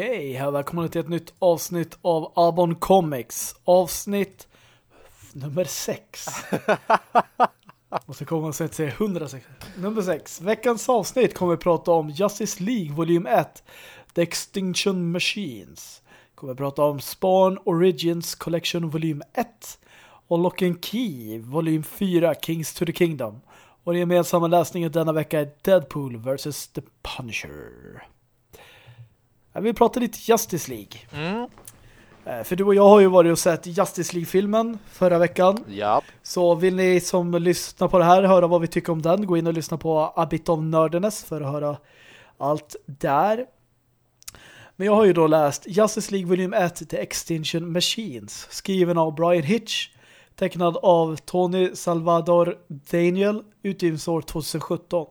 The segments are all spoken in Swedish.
Okej, här välkomna till ett nytt avsnitt av Abon Comics. Avsnitt nummer 6. Och så kommer man säga till 106. Nummer 6. Veckans avsnitt kommer vi prata om Justice League volym 1. The Extinction Machines. Kommer vi prata om Spawn Origins Collection volym 1. Och Lock and Key volym 4 Kings to the Kingdom. Och den gemensamma läsningen denna vecka är Deadpool vs. The Punisher. Jag vill prata lite Justice League. Mm. Eh, För du och jag har ju varit och sett Justice League-filmen förra veckan. Ja. Så vill ni som lyssnar på det här höra vad vi tycker om den, gå in och lyssna på A Bit of Nerdiness för att höra allt där. Men jag har ju då läst Justice League volym 1 The Extinction Machines skriven av Brian Hitch tecknad av Tony Salvador Daniel utgivningsår 2017.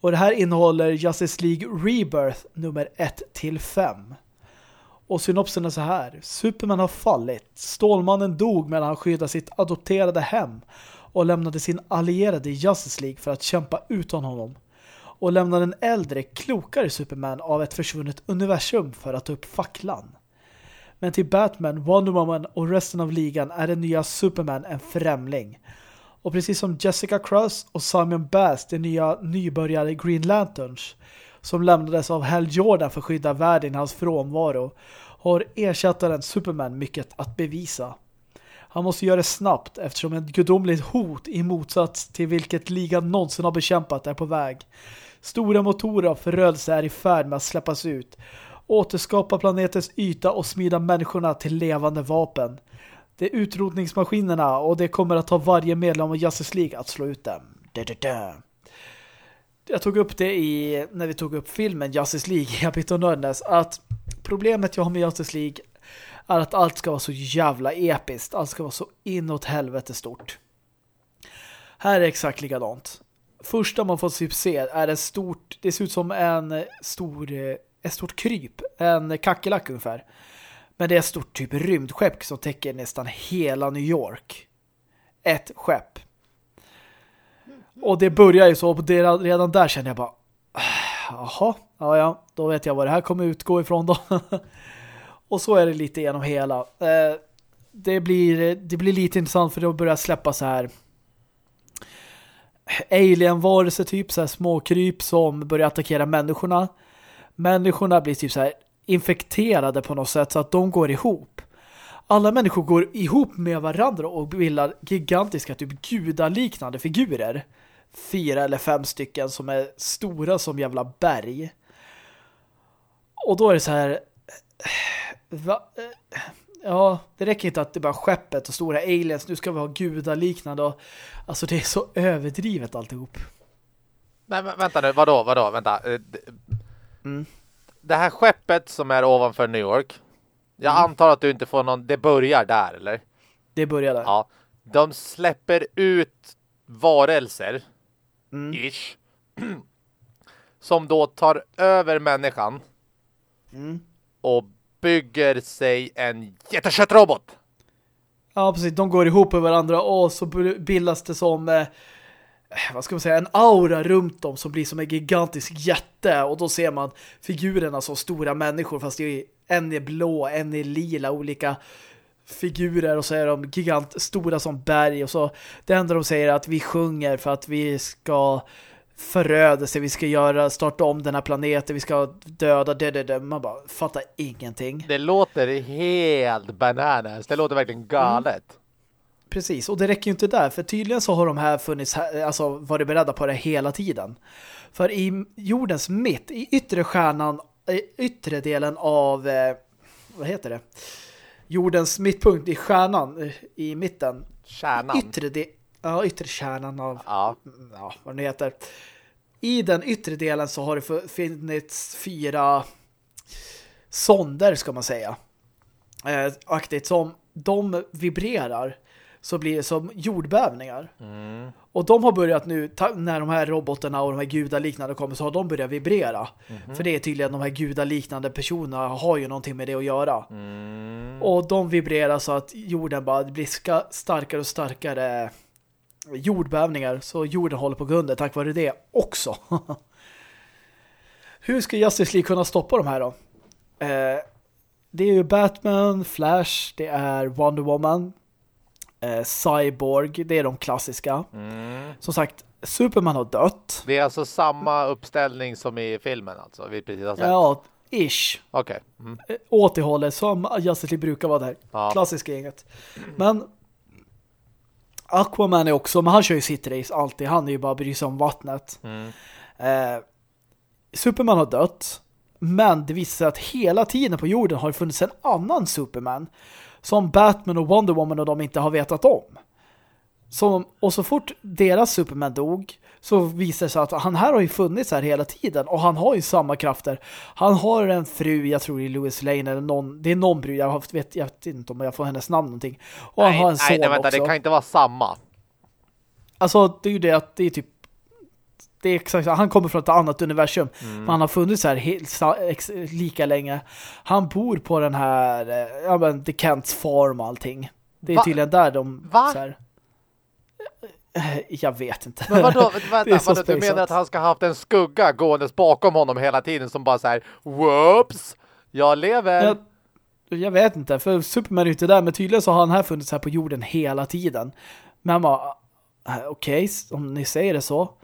Och det här innehåller Justice League Rebirth nummer 1-5. Och synopsen är så här. Superman har fallit. Stålmannen dog medan han skyddade sitt adopterade hem och lämnade sin allierade Justice League för att kämpa utan honom. Och lämnade en äldre, klokare Superman av ett försvunnet universum för att ta upp facklan. Men till Batman, Wonder Woman och resten av ligan är den nya Superman en främling. Och precis som Jessica Cruz och Simon Bass, de nya nybörjare Green Lanterns, som lämnades av Hal Jordan för att skydda världen i hans frånvaro, har ersättaren Superman mycket att bevisa. Han måste göra det snabbt eftersom ett gudomligt hot i motsats till vilket ligan någonsin har bekämpat är på väg. Stora motorer av förödelse är i färd med att släppas ut. Återskapa planetens yta och smida människorna till levande vapen. Det är utrotningsmaskinerna och det kommer att ta varje medlem av Justice League att slå ut dem. Da, da, da. Jag tog upp det i när vi tog upp filmen Justice League i Abit Nördnäs att problemet jag har med Justice League är att allt ska vara så jävla episkt. Allt ska vara så inåt helvete stort. Här är det exakt likadant. Första man får typ se är ett stort, det ser ut som en stor, ett stort kryp. En kackerlack ungefär. Men det är ett stort typ rymdskepp som täcker nästan hela New York. Ett skepp. Och det börjar ju så, och redan där känner jag bara ah, jaha, ja ja, då vet jag vad det här kommer utgå ifrån då. och så är det lite genom hela. Eh, det, blir, det blir lite intressant för då börjar släppa så här alien-varelser typ, så här småkryp som börjar attackera människorna. Människorna blir typ så här infekterade på något sätt så att de går ihop. Alla människor går ihop med varandra och bildar gigantiska typ gudaliknande figurer. Fyra eller fem stycken som är stora som jävla berg. Och då är det så här va? ja, det räcker inte att det är bara skeppet och stora aliens. Nu ska vi ha gudaliknande och alltså det är så överdrivet alltihop. Nej, men vänta nu, vadå, vadå, vänta. Eh, Mm. Det här skeppet som är ovanför New York. Jag Mm. antar att du inte får någon, det börjar där, eller? Det började. Ja. De släpper ut varelser, Mm. ish. Som då tar över människan Mm. och bygger sig en jätteköttrobot. Ja, precis. De går ihop med varandra och så bildas det som eh, vad ska man säga, en aura runt dem som blir som en gigantisk jätte och då ser man figurerna som stora människor fast det är en är blå, en är lila, olika figurer och så är de gigant stora som berg och så det enda de säger är att vi sjunger för att vi ska förödelse, vi ska göra starta om den här planeten, vi ska döda det, det, det. man bara fattar ingenting. Det låter helt bananas. Det låter verkligen galet. Precis, och det räcker ju inte där för tydligen så har de här funnits här, alltså varit beredda på det hela tiden. För i jordens mitt, i yttre stjärnan, i yttre delen av eh, vad heter det? Jordens mittpunkt i stjärnan eh, i mitten. Kärnan. Yttre de, ja, yttre kärnan av Ja. ja, vad det heter. I den yttre delen så har det fu- funnits fyra sonder ska man säga. Eh, aktigt som de vibrerar så blir det som jordbävningar. Mm. Och de har börjat nu, när de här robotarna och de här gudaliknande kommer så har de börjat vibrera. För det är tydligen de här gudaliknande personerna har ju någonting med det att göra. Mm. Och de vibrerar så att jorden bara blir starkare och starkare jordbävningar. Så jorden håller på under tack vare det också. Hur ska Justice League kunna stoppa de här då? Eh, det är ju Batman, Flash, det är Wonder Woman, eh, Cyborg, det är de klassiska. Mm. Som sagt, Superman har dött. Det är alltså samma uppställning som i filmen alltså, vi precis har sett. Ja, ish. Okej. Mm. Eh, Åt det hållet som Justice League brukar vara där. Ja. Klassiska gänget. Men Aquaman är också, men han kör ju sitt race alltid. Han är ju bara bryr sig om vattnet. Mm. Eh, Superman har dött. Men det visar sig att hela tiden på jorden har det funnits en annan Superman. Som Batman och Wonder Woman och de inte har vetat om. Som, och så fort deras Superman dog så visar det sig att han här har ju funnits här hela tiden och han har ju samma krafter. Han har en fru, jag tror i Louis Lane eller någon, det är någon brud, jag vet, jag vet inte om jag får hennes namn någonting. Och han Nej, har en son nej, nej, vänta, också. det kan inte vara samma. Alltså det är ju det att det är typ det är exakt så. Han kommer från ett annat universum. Mm. Men han har funnits här helt, lika länge. Han bor på den här eh, ja men The Kents farm och allting. Det är Va? tydligen där de Va? så här, Eh, jag vet inte. Men vadå, Det är vänta, vadå, du menar att han ska ha haft en skugga gåendes bakom honom hela tiden som bara så här, whoops, jag lever. jag, jag vet inte, för Superman är inte där, men tydligen så har han här funnits här på jorden hela tiden. Men han bara, eh, okej, om ni säger det så.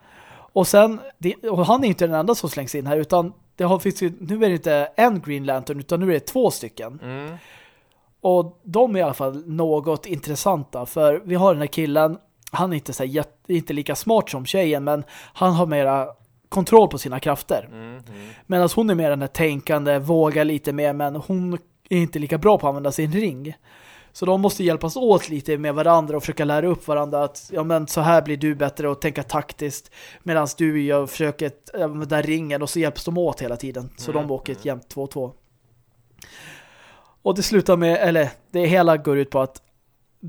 Och sen, det, och han är inte den enda som slängs in här, utan det har, finns ju, nu är det inte en Green Lantern, utan nu är det två stycken. Mm. Och de är i alla fall något intressanta, för vi har den här killen, han är inte, så här, inte lika smart som tjejen, men han har mera kontroll på sina krafter. Mm, mm. Medan hon är mer den här tänkande, vågar lite mer, men hon är inte lika bra på att använda sin ring. Så de måste hjälpas åt lite med varandra och försöka lära upp varandra att ja men så här blir du bättre och tänka taktiskt medan du gör, försöker använda ringen och så hjälps de åt hela tiden. Så Mm, de åker ett jämnt 2-2. Och det slutar med, eller det hela går ut på att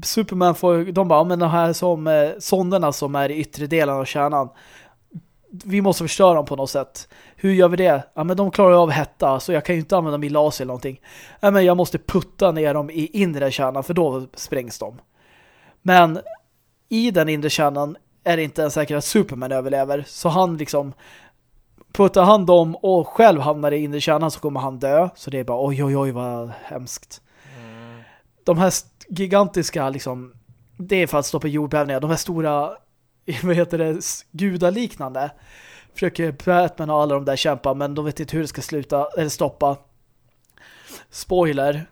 Superman får, de bara, men de här som eh, sonderna som är i yttre delen av kärnan vi måste förstöra dem på något sätt. Hur gör vi det? Ja, men de klarar av hetta så jag kan ju inte använda min laser eller någonting. Ja, men jag måste putta ner dem i inre kärnan för då sprängs de. Men i den inre kärnan är det inte en säker att Superman överlever. Så han liksom puttar han dem och själv hamnar i inre kärnan så kommer han dö. Så det är bara oj oj oj vad hemskt. Mm. De här gigantiska liksom det är för att stoppa jordbävningar. De här stora vad heter det, gudaliknande försöker Batman och alla de där kämpa men de vet inte hur det ska sluta eller stoppa. Spoiler.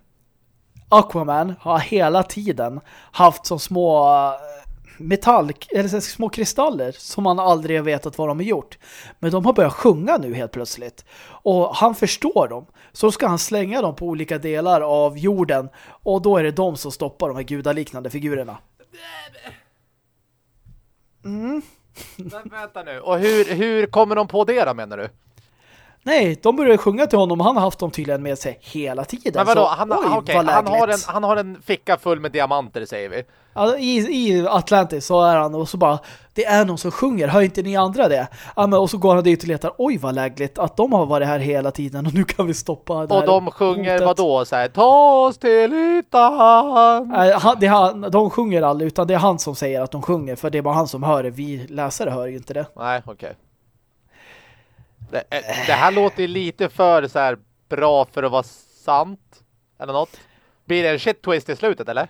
Aquaman har hela tiden haft som små eh, metall eller så små kristaller som man aldrig har vetat vad de har gjort. Men de har börjat sjunga nu helt plötsligt. Och han förstår dem. Så ska han slänga dem på olika delar av jorden och då är det de som stoppar de här gudaliknande figurerna. Äh, Mm. Men vänta nu, och hur, hur kommer de på det då menar du? Nej, de började sjunga till honom och han har haft dem tydligen med sig hela tiden. Men vadå, Så, han, oj, okej, vad han, har en, han har en ficka full med diamanter säger vi. Alltså, i, I Atlantis så är han och så bara, det är någon som sjunger, hör inte ni andra det? Ja, men, och så går han dit och letar, oj vad lägligt att de har varit här hela tiden och nu kan vi stoppa det Och de sjunger hotet. vad då så här, ta oss till ytan. Nej, han, det han, de sjunger aldrig utan det är han som säger att de sjunger för det är bara han som hör det, vi läsare hör ju inte det. Nej, okej. Det, eh, det här låter ju lite för så här bra för att vara sant. Eller något. Blir det en shit twist i slutet eller?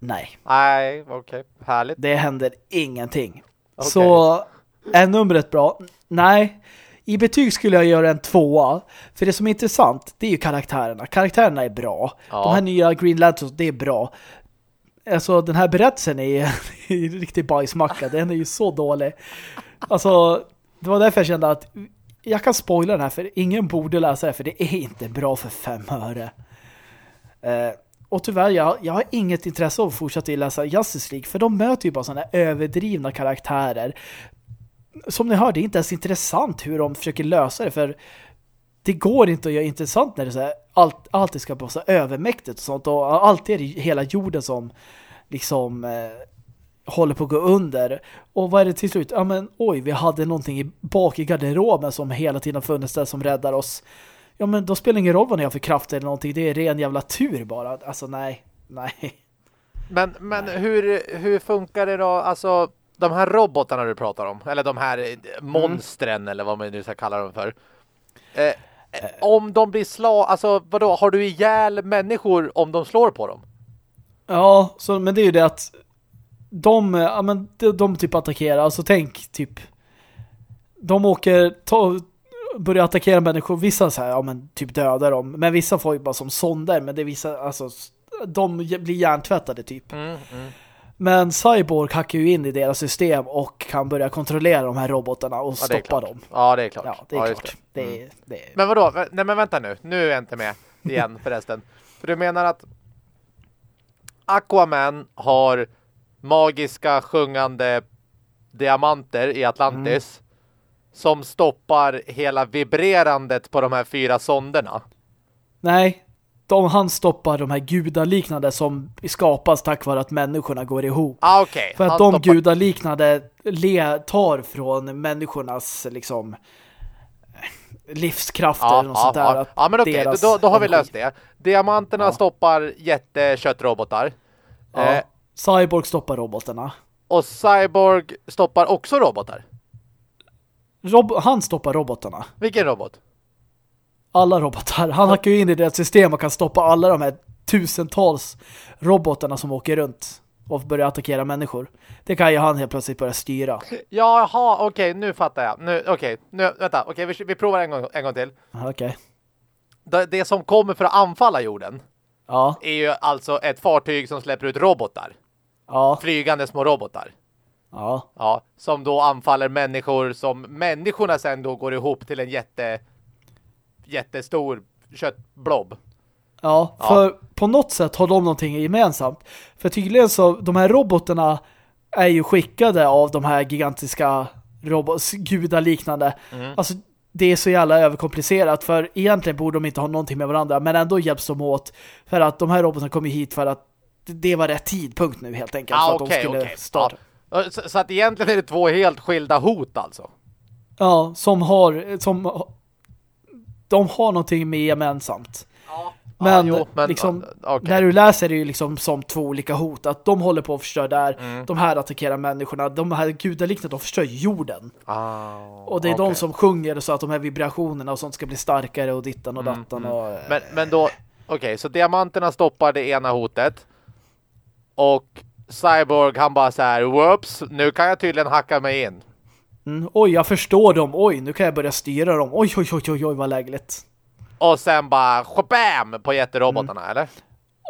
Nej, Nej, okej. Härligt. det händer ingenting. Okej. Så är numret bra? Nej. I betyg skulle jag göra en tvåa. För det som är intressant, det är ju karaktärerna. Karaktärerna är bra. Ja. De här nya Green Lanterns, det är bra. Alltså den här berättelsen är är en riktig bajsmacka. Den är ju så dålig. Alltså, det var därför jag kände att jag kan spoila den här för ingen borde läsa det för det är inte bra för fem öre. Eh, och tyvärr, jag, jag har inget intresse av att fortsätta läsa Justice League för de möter ju bara sådana överdrivna karaktärer. Som ni hör, det är inte ens intressant hur de försöker lösa det för det går inte att göra intressant när det är så här, allt, alltid ska vara så övermäktigt och sånt och alltid är det hela jorden som liksom eh, håller på att gå under. Och vad är det till slut? Ja men oj, vi hade någonting i, bak i garderoben som hela tiden funnits där som räddar oss. Ja men då spelar det ingen roll vad ni har för kraft eller någonting. Det är ren jävla tur bara. Alltså nej, nej. Men, men hur, hur funkar det då? Alltså, de här robotarna du pratar om, eller de här eh, monstren eller vad man nu ska kalla dem för. Eh, om de blir slag, alltså vadå, har du ihjäl människor om de slår på dem? Ja, så, men det är ju det att de, ja, men de, de typ attackerar, alltså tänk typ de åker ta, börjar attackera människor, vissa så här, ja men typ dödar dem, men vissa får ju bara som sonder, men det är vissa, alltså de blir hjärntvättade typ. Mm, mm. Men Cyborg hackar ju in i deras system och kan börja kontrollera de här robotarna och Ja, stoppa dem. Ja, det är klart. Ja, det är just klart. det. Det. Mm. det är, Men vadå? Nej men vänta nu. Nu är jag inte med igen förresten. För du menar att Aquaman har magiska sjungande diamanter i Atlantis som stoppar hela vibrerandet på de här fyra sonderna. Nej, de, han stoppar de här gudaliknande som skapas tack vare att människorna går ihop. Ah, okej. För att Han de stoppar- gudaliknande le, tar från människornas liksom livskrafter Ja, eller något ja, sånt där. ja. ja men okej, deras då, då har vi energi- löst det. Diamanterna Ja. stoppar jätteköttrobotar. Ja. Eh, Cyborg stoppar robotarna. och Cyborg stoppar också robotar. Rob han stoppar robotarna. Vilken robot? Alla robotar. Han hackar ju in i deras system och kan stoppa alla de här tusentals robotarna som åker runt och börjar attackera människor. Det kan ju han helt plötsligt börja styra. Jaha, okej, nu fattar jag. Nu, okej, nu, vänta, okej, vi, vi provar en gång, en gång till. Okej. Det, det som kommer för att anfalla jorden Ja, är ju alltså ett fartyg som släpper ut robotar. Ja, Flygande små robotar. ja. Ja, som då anfaller människor som människorna sen då går ihop till en jätte jättestor köttblob. Ja, Ja. för på något sätt har de någonting gemensamt. För tydligen så, de här robotarna är ju skickade av de här gigantiska robots, gudaliknande. Mm. Alltså, det är så jävla överkomplicerat för egentligen borde de inte ha någonting med varandra men ändå hjälps de åt för att de här robotarna kom ju hit för att det var rätt tidpunkt nu helt enkelt Ja, för att okej, de skulle okej. starta. Ja. Så, så att egentligen är det två helt skilda hot alltså. Ja, som har som de har någonting med gemensamt. Ja, Men, jo, liksom, okej. När du läser det ju liksom som två olika hot. Att de håller på att förstöra där. Mm. De här attackerar människorna. De här gudaliknande, de förstör jorden. Ah, Och det är de okej. som sjunger så att de här vibrationerna och sånt ska bli starkare och dittan och Mm, dattan. mm. Och, Men, men då, okej, så diamanterna stoppar det ena hotet. Och Cyborg, han bara så här, whoops, nu kan jag tydligen hacka mig in. mm, oj, jag förstår dem. Oj, nu kan jag börja styra dem. Oj, oj, oj, oj, oj vad lägligt. Och sen bara, bam på jätterobotarna, Mm. eller?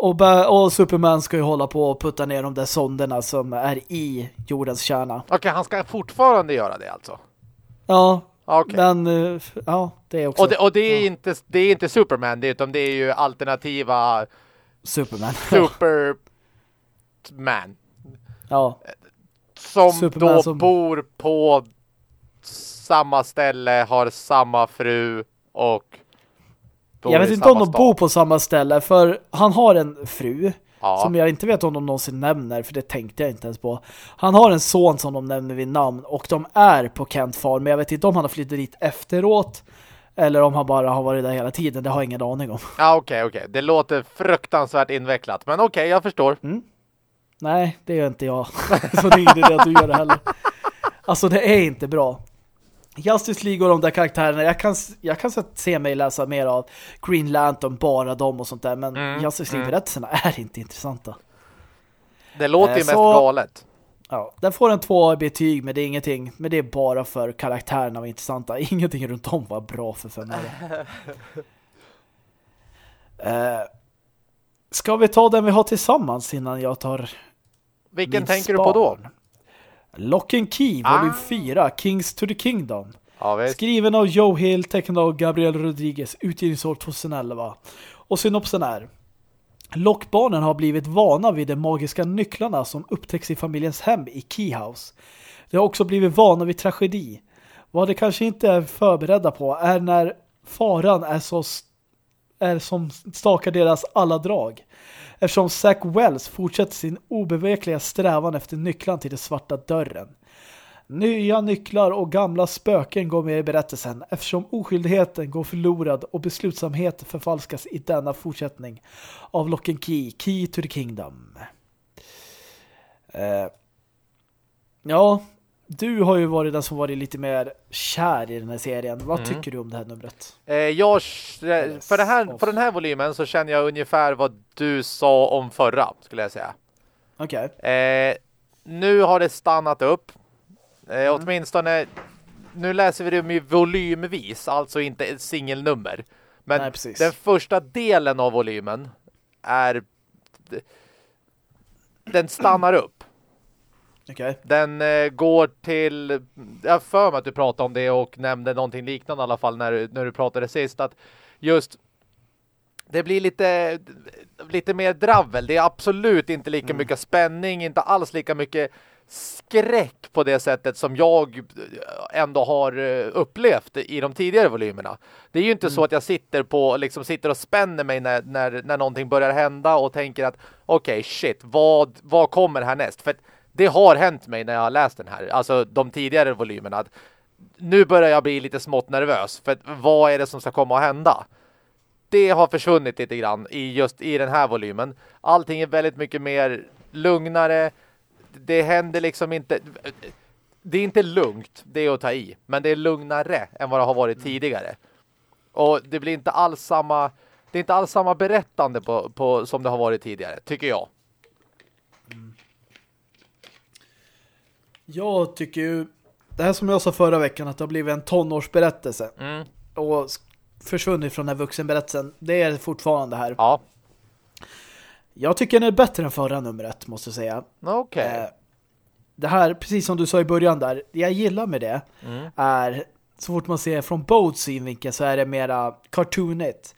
Och, och Superman ska ju hålla på och putta ner de där sonderna som är i jordens kärna. Okej, han ska fortfarande göra det alltså? Ja, Okej. men eh, ja, det är också Och det, och det är inte, det är inte Superman, det, utan det är ju alternativa Superman. Superman. ja, Som Superman då som- bor på samma ställe, har samma fru och jag vet inte om de bor på samma ställe för han har en fru Ja. som jag inte vet om de någonsin nämner för det tänkte jag inte ens på. Han har en son som de nämner vid namn och de är på Kent Farm men jag vet inte om han har flyttat dit efteråt eller om han bara har varit där hela tiden. Det har jag ingen aning om. Ja, okej, okej. Det låter fruktansvärt invecklat. Men okej, jag förstår. Nej, det gör inte jag. Så det är ingen idé att du gör det heller. Alltså det är inte bra. Justice League och de där karaktärerna, jag kan, jag kan se mig läsa mer av Green Lantern, bara dem och sånt där, men Mm, Justice League-berättelserna är inte intressanta. Det låter Eh, ju mest så- galet. Ja, den får en 2 betyg, men det är ingenting. Men det är bara för karaktärerna var intressanta. Ingenting runt om var bra för fem eh, ska vi ta den vi har tillsammans innan jag tar Vilken min tänker du på då? span? Lock and Key, Ah. volym 4, Kings to the Kingdom. Ja. Skriven av Joe Hill, tecknad av Gabriel Rodriguez, utgivningsår 2011. Och synopsen är Lockbarnen har blivit vana vid de magiska nycklarna som upptäcks i familjens hem i Keyhouse. De har också blivit vana vid tragedi. Vad de kanske inte är förberedda på är när faran är så är som stakar deras alla drag. Eftersom Zack Wells fortsätter sin obevekliga strävan efter nycklan till den svarta dörren. Nya nycklar och gamla spöken går med i berättelsen eftersom oskyldigheten går förlorad och beslutsamhet förfalskas i denna fortsättning av Lock and Key, Key to the Kingdom. Eh, ja, du har ju varit den som varit lite mer kär i den här serien. Vad mm. tycker du om det här numret? Eh, jag, för, det här, för den här volymen så känner jag ungefär vad du sa om förra, skulle jag säga. Okej. Okay. Eh, nu har det stannat upp. Eh, mm. Åtminstone, nu läser vi det volymvis, alltså inte ett singelnummer. Men Nej, den första delen av volymen är den stannar upp. Okay. Den eh, går till jag för mig att du pratade om det och nämnde någonting liknande i alla fall när, när du pratade sist att just det blir lite lite mer dravel. Det är absolut inte lika mm. mycket spänning, inte alls lika mycket skräck på det sättet som jag ändå har eh, upplevt i de tidigare volymerna. Det är ju inte mm. så att jag sitter på liksom sitter och spänner mig när, när, när någonting börjar hända och tänker att okej, okay, shit, vad, vad kommer härnäst? För det har hänt mig när jag har läst den här, alltså de tidigare volymerna att nu börjar jag bli lite smått nervös för vad är det som ska komma att hända? Det har försvunnit lite grann i just i den här volymen. Allting är väldigt mycket mer lugnare, det händer liksom inte det är inte lugnt, det är att ta i. Men det är lugnare än vad det har varit mm. tidigare. Och det blir inte alls samma det är inte alls samma berättande på, på, som det har varit tidigare, tycker jag. Mm. Jag tycker ju det här som jag sa förra veckan att det har blivit en tonårsberättelse. Mm. Och försvunnit från den vuxenberättelsen. Det är fortfarande här. Ja. Jag tycker den är bättre än förra numret, måste jag säga. Okej. Okay. Eh, det här, precis som du sa i början där, det jag gillar med det mm. är så fort man ser från Boats synvinkel så är det mera cartoonigt.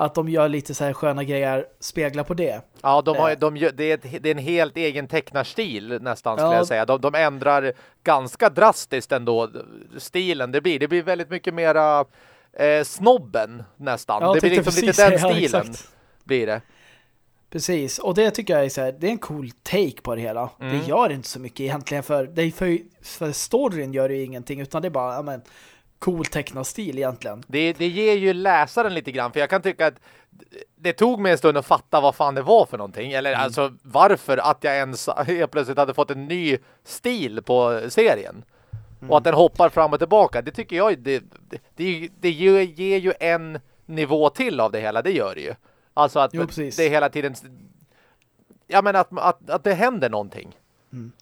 Att de gör lite så här sköna grejer, speglar på det. Ja, de har, eh. de gör, det, är det är en helt egen tecknarstil nästan skulle ja. jag säga. De, de ändrar ganska drastiskt ändå stilen det blir. Det blir väldigt mycket mera eh, snobben nästan. Ja, det blir liksom lite den stilen ja, blir det. Precis, och det tycker jag är så här, det är en cool take på det hela. Mm. Det gör inte så mycket egentligen för, det för, för storyn gör det ju ingenting utan det är bara, men, cool tecknad stil egentligen. Det, det ger ju läsaren lite grann, för jag kan tycka att det tog mig en stund att fatta vad fan det var för någonting. Eller mm. alltså varför att jag ens helt plötsligt hade fått en ny stil på serien. Mm. Och att den hoppar fram och tillbaka. Det tycker jag, det, det, det, det ger ju en nivå till av det hela, det gör det ju. Alltså att jo, det hela tiden ja men att, att, att det händer någonting. Mm.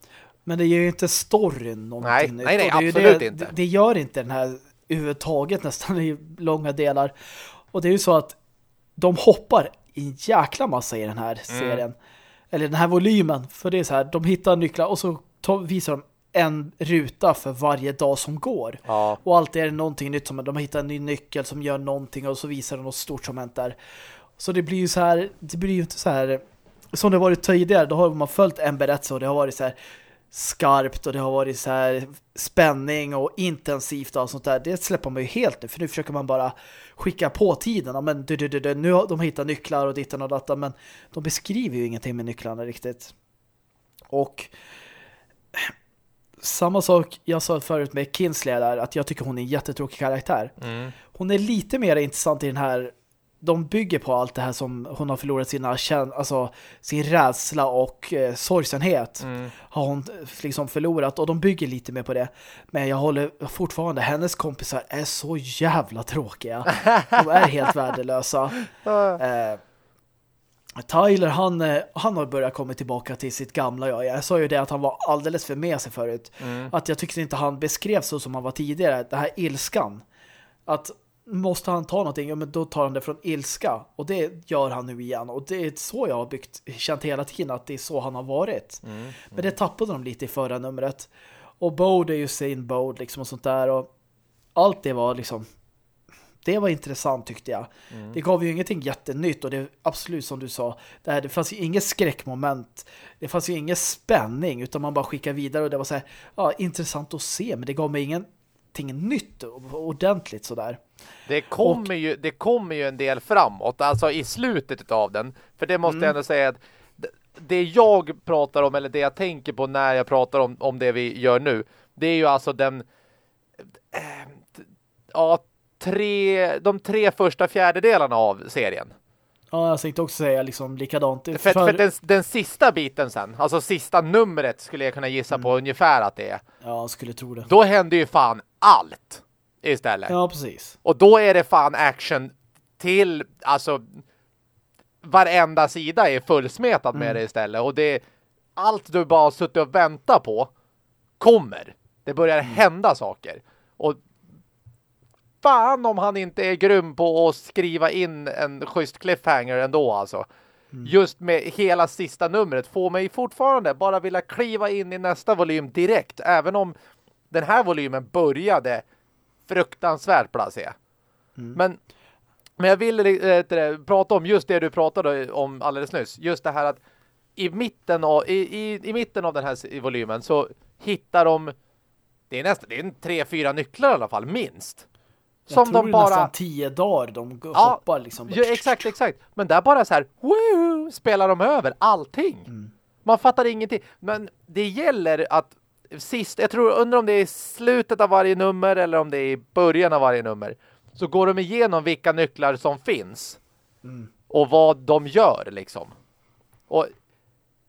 Men det ger ju inte storyn någonting nej. Nej, nej, absolut det, inte. Det, det, gör inte den här överhuvudtaget nästan i långa delar. Och det är ju så att de hoppar en jäkla massa i den här mm. serien. Eller den här volymen. För det är så här, de hittar nycklar och så visar de en ruta för varje dag som går. Ja. Och alltid är det någonting nytt som de hittar en ny nyckel som gör någonting och så visar de något stort som hänt där. Så det blir ju så här, det blir ju inte så här som det varit tidigare, då har man följt en berättelse och det har varit så här skarpt och det har varit så här spänning och intensivt och sånt där. Det släpper man ju helt nu, för nu försöker man bara skicka på tiden. Men du, du, du, nu har de hittat nycklar och ditten och data, men de beskriver ju ingenting med nycklarna riktigt. Och samma sak jag sa förut med Kinsley där, att jag tycker hon är en jättetråkig karaktär. Mm. Hon är lite mer intressant i den här de bygger på allt det här som hon har förlorat sina alltså sin rädsla och eh, sorgsenhet mm. har hon liksom förlorat och de bygger lite mer på det. Men jag håller fortfarande, hennes kompisar är så jävla tråkiga. De är helt värdelösa. eh, Tyler, han, eh, han har börjat komma tillbaka till sitt gamla jag. Jag sa ju det att han var alldeles för med sig förut. Mm. Att jag tyckte inte han beskrev så som han var tidigare. Det här ilskan. Att måste han ta någonting, ja, men då tar han det från ilska. Och det gör han nu igen. Och det är så jag har byggt, känt hela tiden att det är så han har varit. Mm, mm. Men det tappade de lite i förra numret. Och Bode är ju sin Bode liksom och sånt där. Och allt det var liksom det var intressant tyckte jag. Mm. Det gav ju ingenting jättenytt och det är absolut som du sa, det, här, det fanns ju inget skräckmoment. Det fanns ju ingen spänning utan man bara skickade vidare och det var så här, ja, intressant att se men det gav mig ingenting nytt ordentligt sådär. Det kommer, och, ju, det kommer ju en del framåt, alltså i slutet av den. För det måste mm. jag ändå säga att det jag pratar om, eller det jag tänker på när jag pratar om, om det vi gör nu, det är ju alltså den ja, tre, de tre första fjärdedelarna av serien. Ja, jag tänkte också säga liksom likadant. För, för, för den, den, sista biten sen, alltså sista numret skulle jag kunna gissa mm. på ungefär att det är. Ja, skulle tro det. Då händer ju fan allt istället. Ja, precis. Och då är det fan action till, alltså varenda sida är fullsmetad mm. med det istället. Och det allt du bara suttit och väntat på kommer. Det börjar mm. hända saker. Och fan om han inte är grym på att skriva in en schysst cliffhanger ändå alltså. Mm. Just med hela sista numret får mig fortfarande bara vilja kliva in i nästa volym direkt. Även om den här volymen började fruktansvärt blasé. Mm. Men, men jag vill äh, prata om just det du pratade om alldeles nyss. Just det här att i mitten av, i, i, i mitten av den här volymen så hittar de det är nästan det är en tre, fyra nycklar i alla fall, minst. Som de bara... nästan tio dagar de ja, hoppar liksom. Ja, exakt, exakt. Men där bara så här, woo, spelar de över allting. Mm. Man fattar ingenting. Men det gäller att sist, jag tror, undrar om det är i slutet av varje nummer eller om det är i början av varje nummer. Så går de igenom vilka nycklar som finns. Mm. Och vad de gör liksom. Och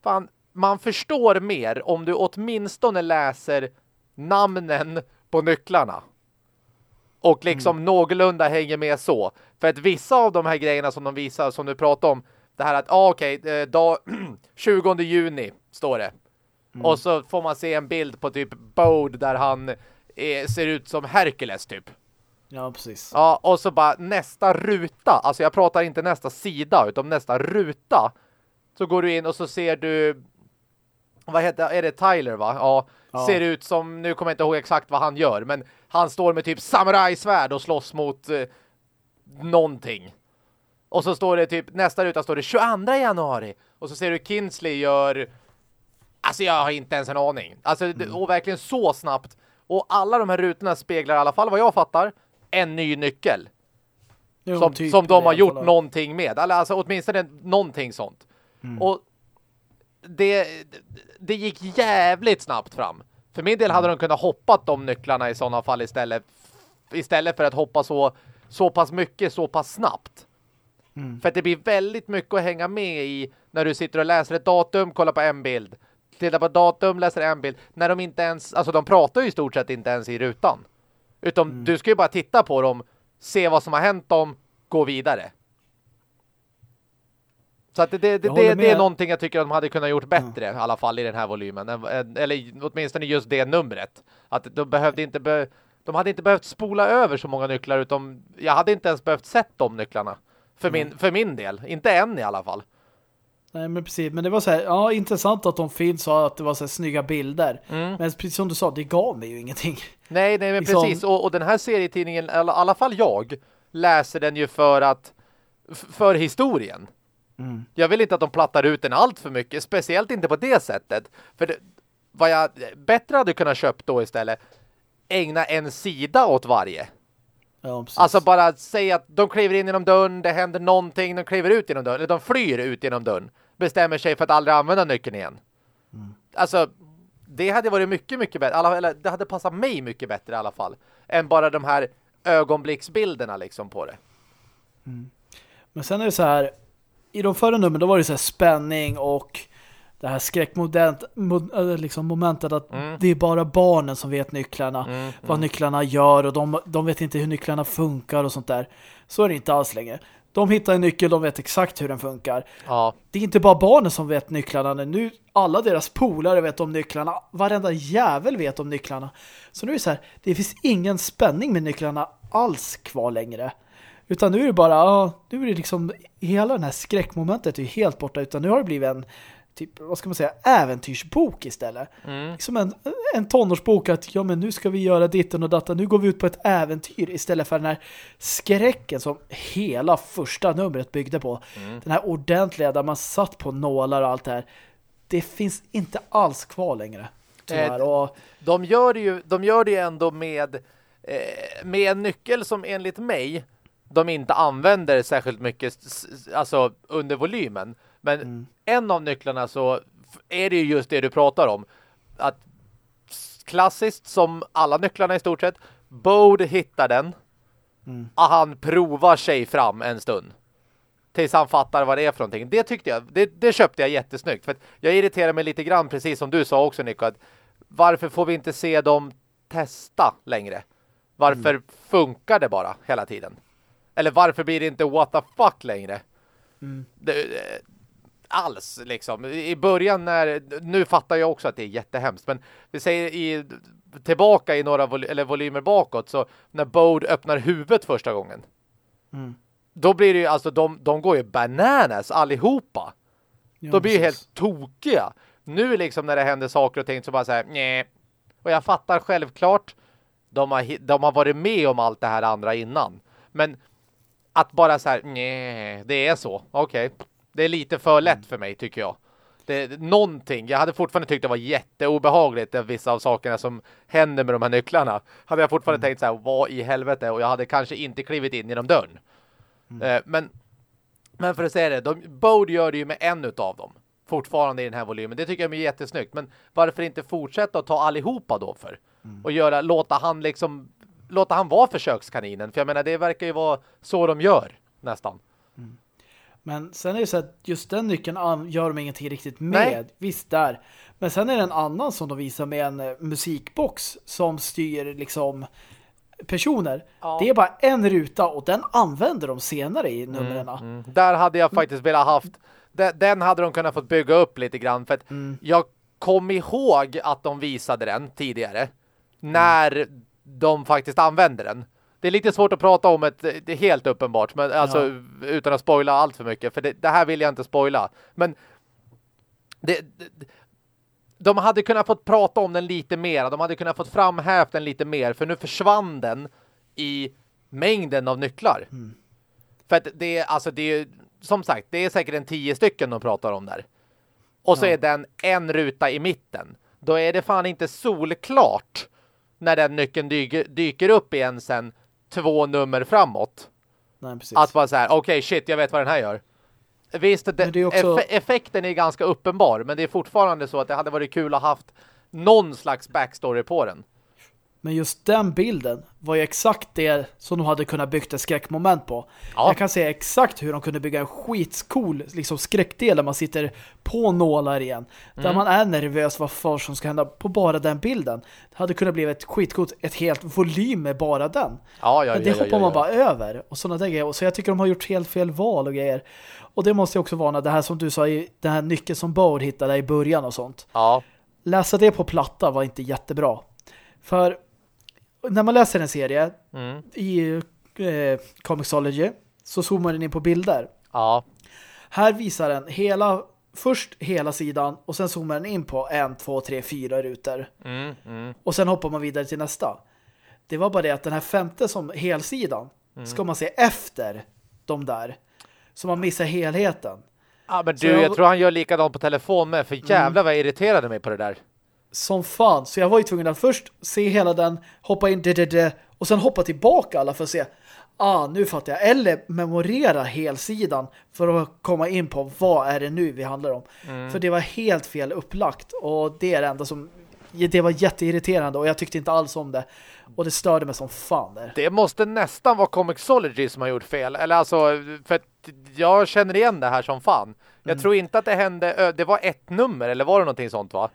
fan, man förstår mer om du åtminstone läser namnen på nycklarna. Och liksom mm. någorlunda hänger med så. För att vissa av de här grejerna som de visar, som du pratar om, det här att, ah, okej, okay, dag 20 juni står det. Mm. Och så får man se en bild på typ Bode där han är, ser ut som Hercules typ. Ja, precis. Ja, och så bara nästa ruta, alltså jag pratar inte nästa sida utan nästa ruta. Så går du in och så ser du vad heter är det Tyler va? Ja, ja, ser ut som nu kommer jag inte ihåg exakt vad han gör, men han står med typ samurajsvärd och slåss mot eh, någonting. Och så står det typ nästa ruta står det 22 januari och så ser du Kinsley gör alltså jag har inte ens en aning. Alltså mm. och verkligen så snabbt och alla de här rutorna speglar i alla fall vad jag fattar en ny nyckel. Jo, som, typ som de har gjort någonting med. Alltså åtminstone någonting sånt. Mm. Och det, det gick jävligt snabbt fram. För min del hade mm. de kunnat hoppa de nycklarna i sådana fall istället istället för att hoppa så, så pass mycket, så pass snabbt. Mm. För att det blir väldigt mycket att hänga med i när du sitter och läser ett datum, kollar på en bild. Tittar på datum, läser en bild. När de inte ens, alltså de pratar ju i stort sett inte ens i rutan. Utan mm. du ska ju bara titta på dem, se vad som har hänt dem, gå vidare. Så att det, det, det, det, är någonting jag tycker att de hade kunnat gjort bättre mm. i alla fall i den här volymen. Eller åtminstone just det numret. Att de behövde inte be, de hade inte behövt spola över så många nycklar utan jag hade inte ens behövt sett de nycklarna. För, mm. min, för min del. Inte än i alla fall. Nej men precis, men det var så här, ja intressant att de finns och att det var så här snygga bilder. Mm. Men precis som du sa, det gav mig ju ingenting. Nej, nej men liksom... precis. Och, och den här serietidningen, i alla fall jag, läser den ju för att för historien. Mm. Jag vill inte att de plattar ut den allt för mycket, speciellt inte på det sättet. För det, vad jag bättre hade kunnat köpt då istället, ägna en sida åt varje. Ja, alltså bara säga att de kliver in genom dörren, det händer någonting, de kliver ut genom dörren, eller de flyr ut genom dörren. Bestämmer sig för att aldrig använda nyckeln igen. Mm. Alltså, det hade varit mycket, mycket bättre. Eller det hade passat mig mycket bättre i alla fall. Än bara de här ögonblicksbilderna liksom på det. Mm. Men sen är det så här, i de förra numren då var det så spänning och det här skräckmomentet liksom momentet att mm. det är bara barnen som vet nycklarna, mm, vad mm. nycklarna gör och de, de vet inte hur nycklarna funkar och sånt där. Så är det inte alls längre. De hittar en nyckel, de vet exakt hur den funkar. Ja. Det är inte bara barnen som vet nycklarna. Nu alla deras polare vet om nycklarna. Varenda jävel vet om nycklarna. Så nu är det så här, det finns ingen spänning med nycklarna alls kvar längre. Utan nu är det bara, ja, nu är det liksom hela den här skräckmomentet är helt borta. Utan nu har det blivit en typ, vad ska man säga, äventyrsbok istället. Mm. Liksom en, en tonårsbok att ja men nu ska vi göra ditten och datten. Nu går vi ut på ett äventyr istället för den här skräcken som hela första numret byggde på. Mm. Den här ordentliga där man satt på nålar och allt det här. Det finns inte alls kvar längre. Tyvärr. Och... De, gör det ju, de gör det ju ändå med, eh, med en nyckel som enligt mig de inte använder särskilt mycket alltså under volymen. Men mm. en av nycklarna så är det ju just det du pratar om. Att klassiskt som alla nycklarna i stort sett, Bode hittar den. Mm. Han provar sig fram en stund. tills han fattar vad det är för någonting. Det tyckte jag, det, det köpte jag jättesnyggt. För jag irriterar mig lite grann, precis som du sa också Nico, att varför får vi inte se dem testa längre? Varför mm. funkar det bara hela tiden? Eller varför blir det inte what the fuck längre? Mm. Det, alls liksom. I början när, nu fattar jag också att det är jättehemskt, men vi säger i, tillbaka i några voly eller volymer bakåt, så när Bode öppnar huvudet första gången, mm. då blir det ju, alltså de, de går ju bananas allihopa. Ja, Då blir ju helt tokiga. Nu liksom när det händer saker och ting så bara så här, nej. Och jag fattar självklart, de har, de har varit med om allt det här andra innan. Men att bara så här, nej, det är så. Okej. Okay. Det är lite för lätt för mig tycker jag. Det, någonting, jag hade fortfarande tyckt det var jätteobehagligt vissa av sakerna som händer med de här nycklarna. Hade jag fortfarande mm. tänkt så här, vad i helvete? Och jag hade kanske inte klivit in genom dörren. Mm. Eh, men, men för att säga det, de, Bode gör det ju med en av dem. Fortfarande i den här volymen. Det tycker jag är jättesnyggt. Men varför inte fortsätta att ta allihopa då för? Mm. Och göra, låta han liksom låta han vara försökskaninen. För jag menar, det verkar ju vara så de gör nästan. Mm. Men sen är det så att just den nyckeln gör de ingenting riktigt med. Nej. Visst där. Men sen är det en annan som de visar med en eh, musikbox som styr liksom personer. Ja. Det är bara en ruta och den använder de senare i numren. Mm, mm. Där hade jag faktiskt velat haft den hade de kunnat få bygga upp lite grann för att mm. jag kom ihåg att de visade den tidigare när de faktiskt använder den. Det är lite svårt att prata om ett, det är helt uppenbart, men alltså ja. utan att spoila allt för mycket, för det, det, här vill jag inte spoila. Men det, det, de hade kunnat fått prata om den lite mer, de hade kunnat fått framhävt den lite mer, för nu försvann den i mängden av nycklar. Mm. För att det är, alltså det är, som sagt, det är säkert en tio stycken de pratar om där. Och så ja. är den en ruta i mitten. Då är det fan inte solklart när den nyckeln dyker, dyker upp igen sen två nummer framåt. Nej, precis. Att vara så här, okej okay, shit, jag vet vad den här gör. Visst, det, det är också... eff effekten är ganska uppenbar, men det är fortfarande så att det hade varit kul att ha haft någon slags backstory på den. Men just den bilden var ju exakt det som de hade kunnat bygga ett skräckmoment på. Ja. Jag kan säga exakt hur de kunde bygga en skitcool liksom, skräckdel där man sitter på nålar igen. Mm. Där man är nervös vad för som ska hända på bara den bilden. Det hade kunnat bli ett skitcoolt, ett helt volym med bara den. Ja, ja, Men det ja, hoppar man bara över. Och sådana där grejer. Så jag tycker de har gjort helt fel val och grejer. Och det måste jag också varna, det här som du sa, den här nyckeln som Bauer hittade i början och sånt. Ja. Läsa det på platta var inte jättebra. För när man läser en serie mm. i eh, Comixology så zoomar den in på bilder. Ja. Här visar den hela först hela sidan och sen zoomar den in på en, två, tre, fyra rutor. Mm, mm. Och sen hoppar man vidare till nästa. Det var bara det att den här femte som helsidan mm. ska man se efter de där. Så man missar helheten. Ja, men du, jag... jag... tror han gör likadant på telefon med. För jävla mm. vad jag irriterade mig på det där som fan. Så jag var ju tvungen att först se hela den, hoppa in, det, och sen hoppa tillbaka alla för att se, ah, nu fattar jag. Eller memorera helsidan för att komma in på vad är det nu vi handlar om. Mm. För det var helt fel upplagt och det är det enda som, det var jätteirriterande och jag tyckte inte alls om det. Och det störde mig som fan där. Det måste nästan vara Comixology som har gjort fel. Eller alltså, för att jag känner igen det här som fan. Jag mm. tror inte att det hände, det var ett nummer eller var det någonting sånt va?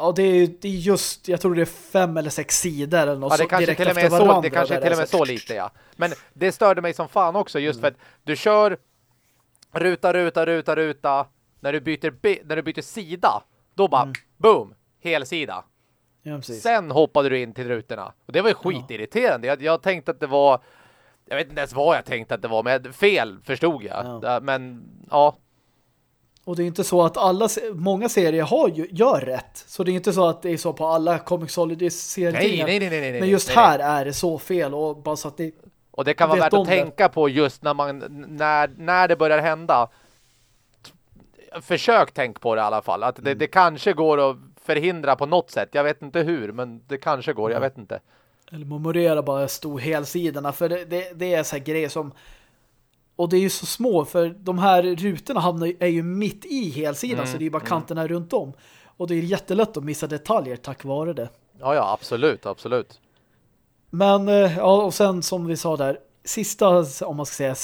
Ja, det är, det är just, jag tror det är fem eller sex sidor eller något ja, det kanske till och med så, Det kanske till och med så lite, ja. Men det störde mig som fan också, just mm. för att du kör ruta, ruta, ruta, ruta. När du byter, när du byter sida, då bara, mm. boom, helsida. Ja, Sen hoppade du in till rutorna. Och det var ju skitirriterande. Jag, jag tänkte att det var, jag vet inte ens vad jag tänkte att det var, men fel förstod jag. Ja. Men, ja. Och det är inte så att alla, många serier har ju, gör rätt. Så det är inte så att det är så på alla Comixology-serier. Nej, nej, nej, nej, nej. Men just nej, här är det så fel. Och bara så att det, och det kan vara värt att tänka på just när, man, när, när det börjar hända. Försök tänk på det i alla fall. Att det, mm. det kanske går att förhindra på något sätt. Jag vet inte hur, men det kanske går. Jag vet inte. Eller memorera bara stå helsidorna. För det, det, det är så här grejer som och det är ju så små för de här rutorna hamnar, är ju mitt i helsidan mm, så det är ju bara mm. kanterna mm. runt om. Och det är jättelätt att missa detaljer tack vare det. Ja, ja, absolut, absolut. Men, eh, ja, och sen som vi sa där, sista, om man ska säga,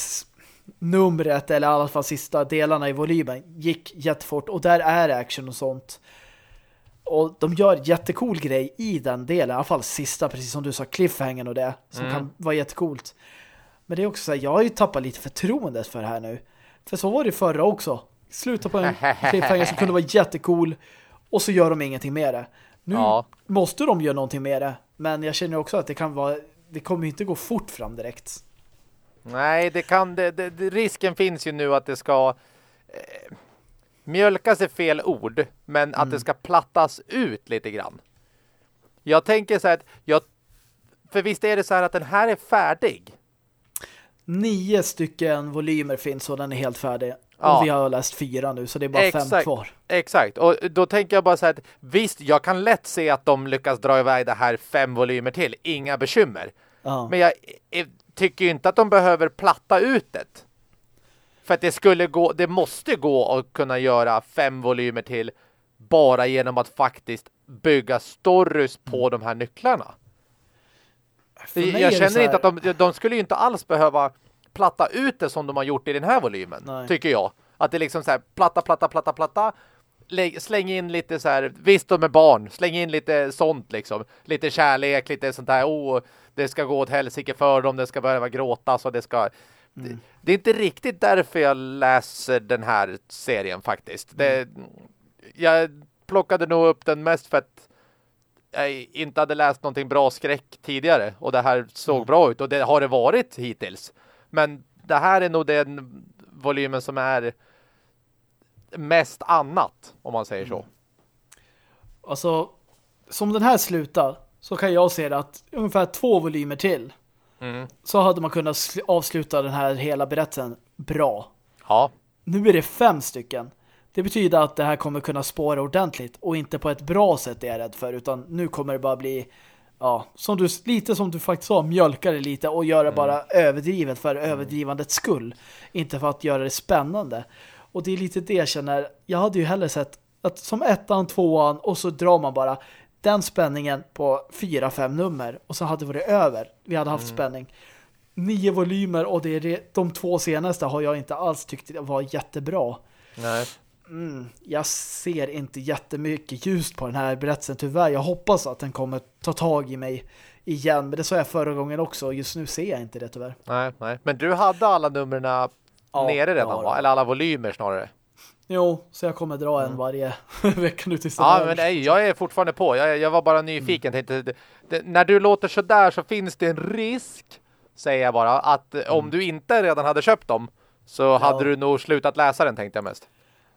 numret, eller i alla fall sista delarna i volymen, gick jättefort. Och där är action och sånt. Och de gör jättecool grej i den delen. I alla fall sista, precis som du sa, cliffhanger och det. Som mm. kan vara jättecoolt. Men det är också så här, jag har ju tappat lite förtroendet för det här nu. För så var det förra också. Sluta på en cliffhanger som kunde vara jättecool. Och så gör de ingenting med det. Nu ja. måste de göra någonting med det. Men jag känner också att det kan vara det kommer inte gå fort fram direkt. Nej, det kan det, det, risken finns ju nu att det ska eh, mjölkas är fel ord, men mm. att det mm. ska plattas ut lite grann. Jag tänker så här att jag, för visst är det så här att den här är färdig. Nio stycken volymer finns och den är helt färdig. Ja. Och vi har läst fyra nu, så det är bara Exakt. fem kvar. Exakt, och då tänker jag bara så här att visst, jag kan lätt se att de lyckas dra iväg det här fem volymer till. Inga bekymmer. Ja. Men jag tycker ju inte att de behöver platta ut det. För att det skulle gå, det måste gå att kunna göra fem volymer till bara genom att faktiskt bygga stories på mm. de här nycklarna. Jag känner inte att de, de skulle ju inte alls behöva platta ut det som de har gjort i den här volymen, Nej. tycker jag. Att det är liksom så här, platta, platta, platta, platta. Släng in lite så här, visst de är barn, släng in lite sånt liksom. Lite kärlek, lite sånt där, oh, det ska gå åt helsike för dem, det ska behöva gråta så det ska... Mm. Det, det, är inte riktigt därför jag läser den här serien faktiskt. Det, mm. jag plockade nog upp den mest för att jag inte hade läst någonting bra skräck tidigare och det här såg mm. bra ut och det har det varit hittills. Men det här är nog den volymen som är mest annat, om man säger så. Mm. Alltså, som den här slutar så kan jag se att ungefär två volymer till mm. så hade man kunnat avsluta den här hela berättelsen bra. Ja. Nu är det fem stycken. Det betyder att det här kommer kunna spåra ordentligt och inte på ett bra sätt är jag rädd för utan nu kommer det bara bli ja, som du, lite som du faktiskt sa, mjölka det lite och göra mm. bara överdrivet för mm. överdrivandets skull. Inte för att göra det spännande. Och det är lite det jag känner, jag hade ju hellre sett att som ettan, tvåan och så drar man bara den spänningen på fyra, fem nummer och så hade det varit över. Vi hade haft mm. spänning. Nio volymer och det är det, de två senaste har jag inte alls tyckt var jättebra. Nej. Mm, jag ser inte jättemycket ljust på den här berättelsen tyvärr. Jag hoppas att den kommer ta tag i mig igen. Men det sa jag förra gången också. Just nu ser jag inte det tyvärr. Nej, nej. Men du hade alla numren ja, nere redan va? Eller alla volymer snarare. Jo, så jag kommer dra en mm. varje vecka nu tills Ja, men nej, jag är fortfarande på. Jag, jag var bara nyfiken. Mm. Tänkte, det, när du låter så där så finns det en risk, säger jag bara, att mm. om du inte redan hade köpt dem så ja. hade du nog slutat läsa den, tänkte jag mest.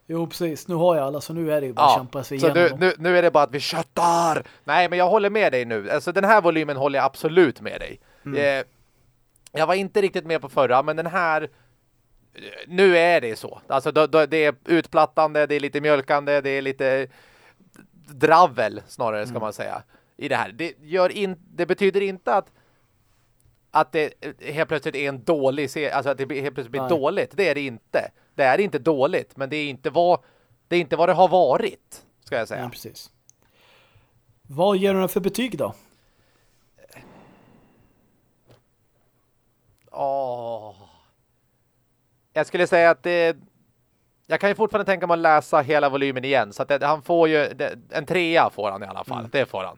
Jo, precis. Nu har jag alla, så nu är det ju bara ja, att kämpa sig så igenom. Nu, nu, nu, är det bara att vi köttar! Nej, men jag håller med dig nu. Alltså den här volymen håller jag absolut med dig. Mm. Eh, jag var inte riktigt med på förra, men den här nu är det så. Alltså då, då, det är utplattande, det är lite mjölkande, det är lite dravel snarare ska mm. man säga i det här. Det, gör in, det betyder inte att att det helt plötsligt är en dålig serie, alltså att det helt plötsligt blir Nej. dåligt. Det är det inte. Det är inte dåligt, men det är inte vad det är inte vad det har varit, ska jag säga. Ja, precis. Vad ger du för betyg då? Åh. Jag skulle säga att det jag kan ju fortfarande tänka mig att läsa hela volymen igen. Så att det, han får ju en trea får han i alla fall. Mm. Det får han.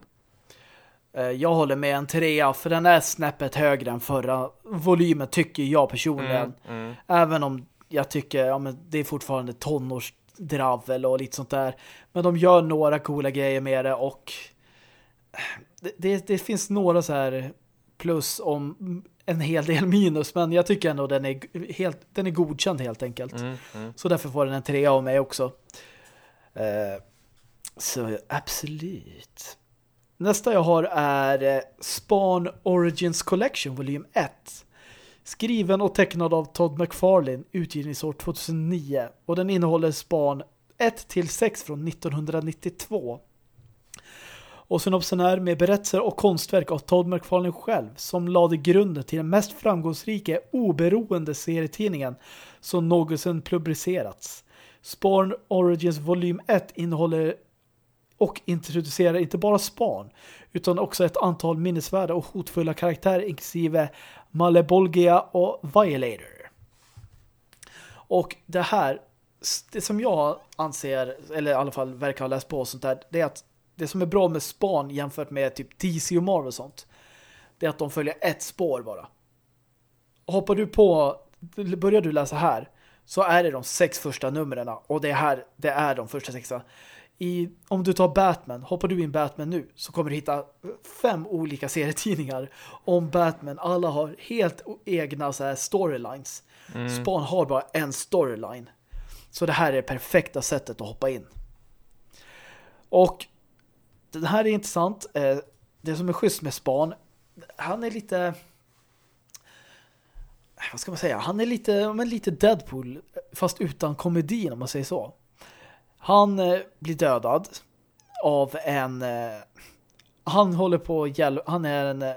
Eh, jag håller med en trea för den är snäppet högre än förra volymen tycker jag personligen. Mm, mm. Även om jag tycker ja, men det är fortfarande tonårsdravel och lite sånt där. Men de gör några coola grejer med det och det, det, det finns några så här plus om en hel del minus men jag tycker ändå den är helt den är godkänd helt enkelt. Mm, mm. Så därför får den en trea av mig också. Uh, så absolut. Nästa jag har är eh, Spawn Origins Collection volym 1. Skriven och tecknad av Todd McFarlane, utgivningsår 2009. Och den innehåller Span 1-6 från 1992. Och synopsen är med berättelser och konstverk av Todd McFarlane själv som lade grunden till den mest framgångsrika oberoende serietidningen som någonsin publicerats. Spawn Origins volym 1 innehåller och introducerar inte bara Span utan också ett antal minnesvärda och hotfulla karaktärer inklusive Malebolgia och Violator. Och det här, det som jag anser, eller i alla fall verkar ha läst på och sånt där, det är att det som är bra med span jämfört med typ DC och Marvel och sånt, det är att de följer ett spår bara. Hoppar du på, börjar du läsa här, så är det de sex första numren och det här, det är de första sexa. I, om du tar Batman, hoppar du in Batman nu så kommer du hitta fem olika serietidningar om Batman. Alla har helt egna så här storylines. Mm. Spawn har bara en storyline. Så det här är det perfekta sättet att hoppa in. Och det här är intressant. Eh, det som är schysst med Spawn, han är lite vad ska man säga? Han är lite, men lite Deadpool fast utan komedin om man säger så. Han eh, blir dödad av en eh, han håller på han är en eh,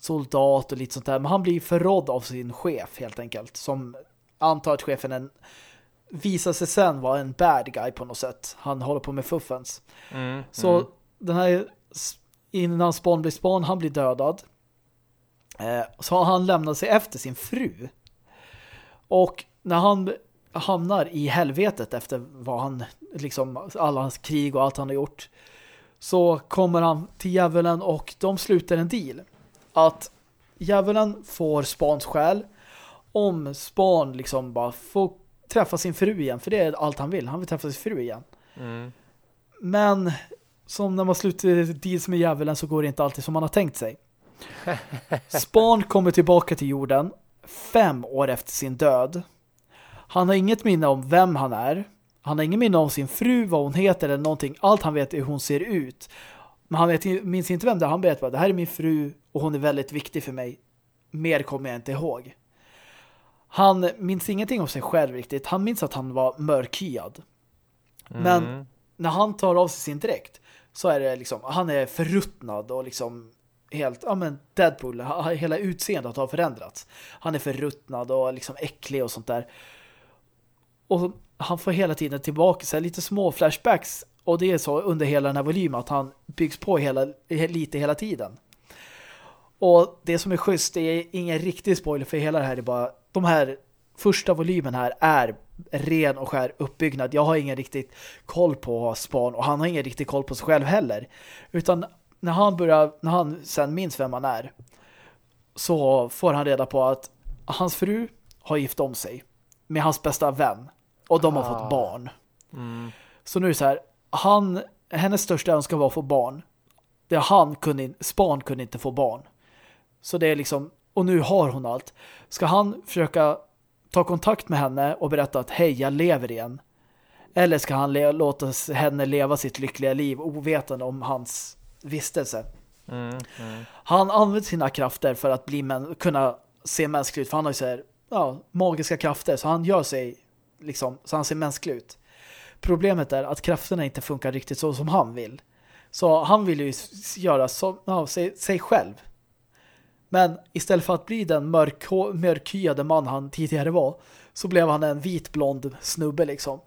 soldat och lite sånt där men han blir förrådd av sin chef helt enkelt som antar att chefen en, visar sig sen vara en bad guy på något sätt. Han håller på med fuffens. Mm, så mm. den här innan Spawn blir Spawn, han blir dödad. Eh, så han lämnat sig efter sin fru. Och när han hamnar i helvetet efter vad han liksom alla hans krig och allt han har gjort så kommer han till djävulen och de slutar en deal. Att djävulen får Spans själ om Span liksom bara får träffa sin fru igen. För det är allt han vill. Han vill träffa sin fru igen. Mm. Men som när man slutar deals med djävulen så går det inte alltid som man har tänkt sig. Span kommer tillbaka till jorden fem år efter sin död. Han har inget minne om vem han är. Han har inget minne om sin fru, vad hon heter eller någonting. Allt han vet är hur hon ser ut. Men han vet, minns inte vem det är. Han vet bara, det här är min fru och hon är väldigt viktig för mig. Mer kommer jag inte ihåg. Han minns ingenting om sig själv riktigt. Han minns att han var mörkhyad. Mm. Men när han tar av sig sin dräkt så är det liksom, han är förruttnad och liksom helt, ja men Deadpool, hela utseendet har förändrats. Han är förruttnad och liksom äcklig och sånt där. Och han får hela tiden tillbaka så lite små flashbacks och det är så under hela den här volymen att han byggs på hela, lite hela tiden. Och det som är schysst det är ingen riktig spoiler för hela det här är bara de här första volymen här är ren och skär uppbyggnad. Jag har ingen riktigt koll på Span och han har ingen riktigt koll på sig själv heller. Utan när han börjar, när han sen minns vem han är så får han reda på att hans fru har gift om sig med hans bästa vän och de har ah. fått barn. Mm. Så nu är det så här, han, hennes största önskan var att få barn. Det han kunde, Span kunde inte få barn. Så det är liksom, och nu har hon allt. Ska han försöka ta kontakt med henne och berätta att hej, jag lever igen? Eller ska han låta henne leva sitt lyckliga liv ovetande om hans vistelse? Mm, mm. Han använder sina krafter för att bli kunna se mänsklig ut. För han har ju så här, ja, magiska krafter så han gör sig liksom, så han ser mänsklig ut. Problemet är att krafterna inte funkar riktigt så som han vill. Så han vill ju göra så, ja, sig, sig själv. Men istället för att bli den mörk, mörkhyade man han tidigare var så blev han en vitblond snubbe liksom.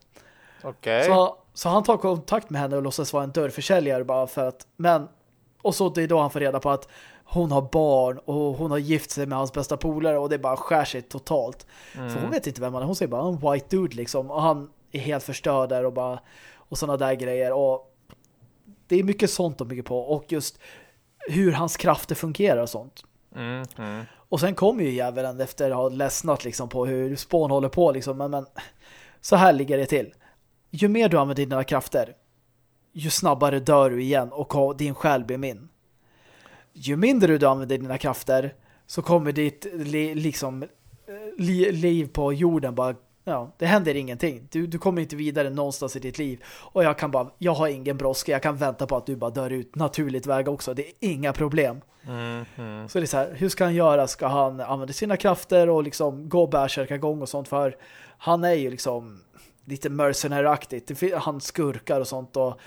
Okay. Så, så han tar kontakt med henne och låtsas vara en dörrförsäljare bara för att, men och så det är då han får reda på att hon har barn och hon har gift sig med hans bästa polare och det bara skär sig totalt. Mm. För hon vet inte vem han är. Hon säger bara en white dude liksom. Och han är helt förstörd där och bara och sådana där grejer. Och det är mycket sånt de bygger på. Och just hur hans krafter fungerar och sånt. Mm. Mm. Och sen kommer ju jäveln efter att ha ledsnat liksom på hur spån håller på liksom. Men, men så här ligger det till. Ju mer du använder dina krafter ju snabbare dör du igen och din själ blir min ju mindre du använder dina krafter så kommer ditt li, liksom, li, liv på jorden bara ja, det händer ingenting. Du, du kommer inte vidare någonstans i ditt liv. Och jag kan bara, jag har ingen brådska. Jag kan vänta på att du bara dör ut naturligt väg också. Det är inga problem. Mm, mm. Så det är så här, hur ska han göra? Ska han använda sina krafter och liksom gå gång och sånt? För han är ju liksom lite mercenary-aktigt. Han skurkar och sånt och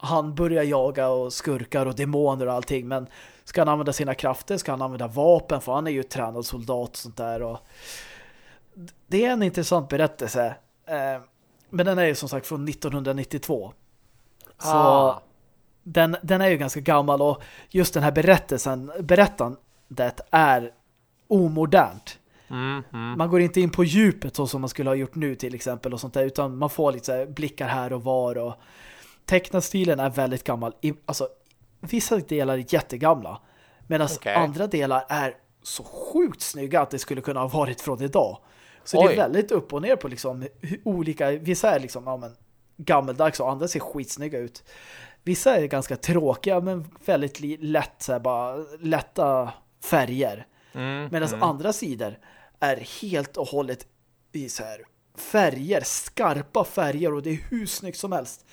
han börjar jaga och skurkar och demoner och allting. Men Ska han använda sina krafter? Ska han använda vapen? För han är ju tränad soldat och sånt där. Och det är en intressant berättelse. Eh, men den är ju som sagt från 1992. Så ah. den, den är ju ganska gammal och just den här berättelsen, berättandet är omodernt. Mm, mm. Man går inte in på djupet så som man skulle ha gjort nu till exempel och sånt där, utan man får lite så blickar här och var och tecknastilen är väldigt gammal. I, alltså, vissa delar är jättegamla medan Okej. andra delar är så sjukt snygga att det skulle kunna ha varit från idag. Så det Oj. är väldigt upp och ner på liksom olika, vissa är liksom ja, men, gammeldags och andra ser skitsnygga ut. Vissa är ganska tråkiga men väldigt lätt så här, bara lätta färger. Mm, Medan mm. andra sidor är helt och hållet i så här färger, skarpa färger och det är hur snyggt som helst.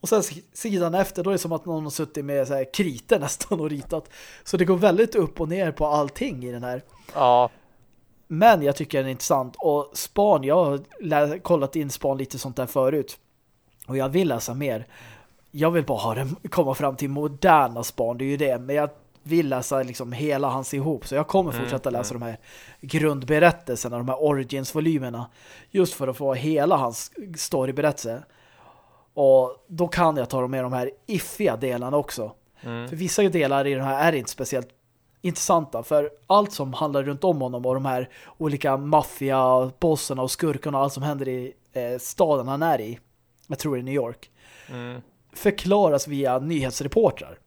Och sen si- sidan efter då är det som att någon har suttit med så här kriter nästan och ritat. Så det går väldigt upp och ner på allting i den här. Ja, Men jag tycker den är intressant. Och Span, jag har kollat in Span lite sånt där förut. Och jag vill läsa mer. Jag vill bara ha den, komma fram till moderna Span, det är ju det. Men jag vill läsa liksom hela hans ihop. Så jag kommer fortsätta läsa de här grundberättelserna, de här Origins-volymerna. Just för att få hela hans storyberättelse. Och då kan jag ta med de här iffiga delarna också. Mm. För vissa delar i den här är inte speciellt intressanta. För allt som handlar runt om honom och de här olika maffia, bossarna och skurkarna och allt som händer i eh, staden han är i, jag tror i New York, Mm. förklaras via nyhetsreportrar.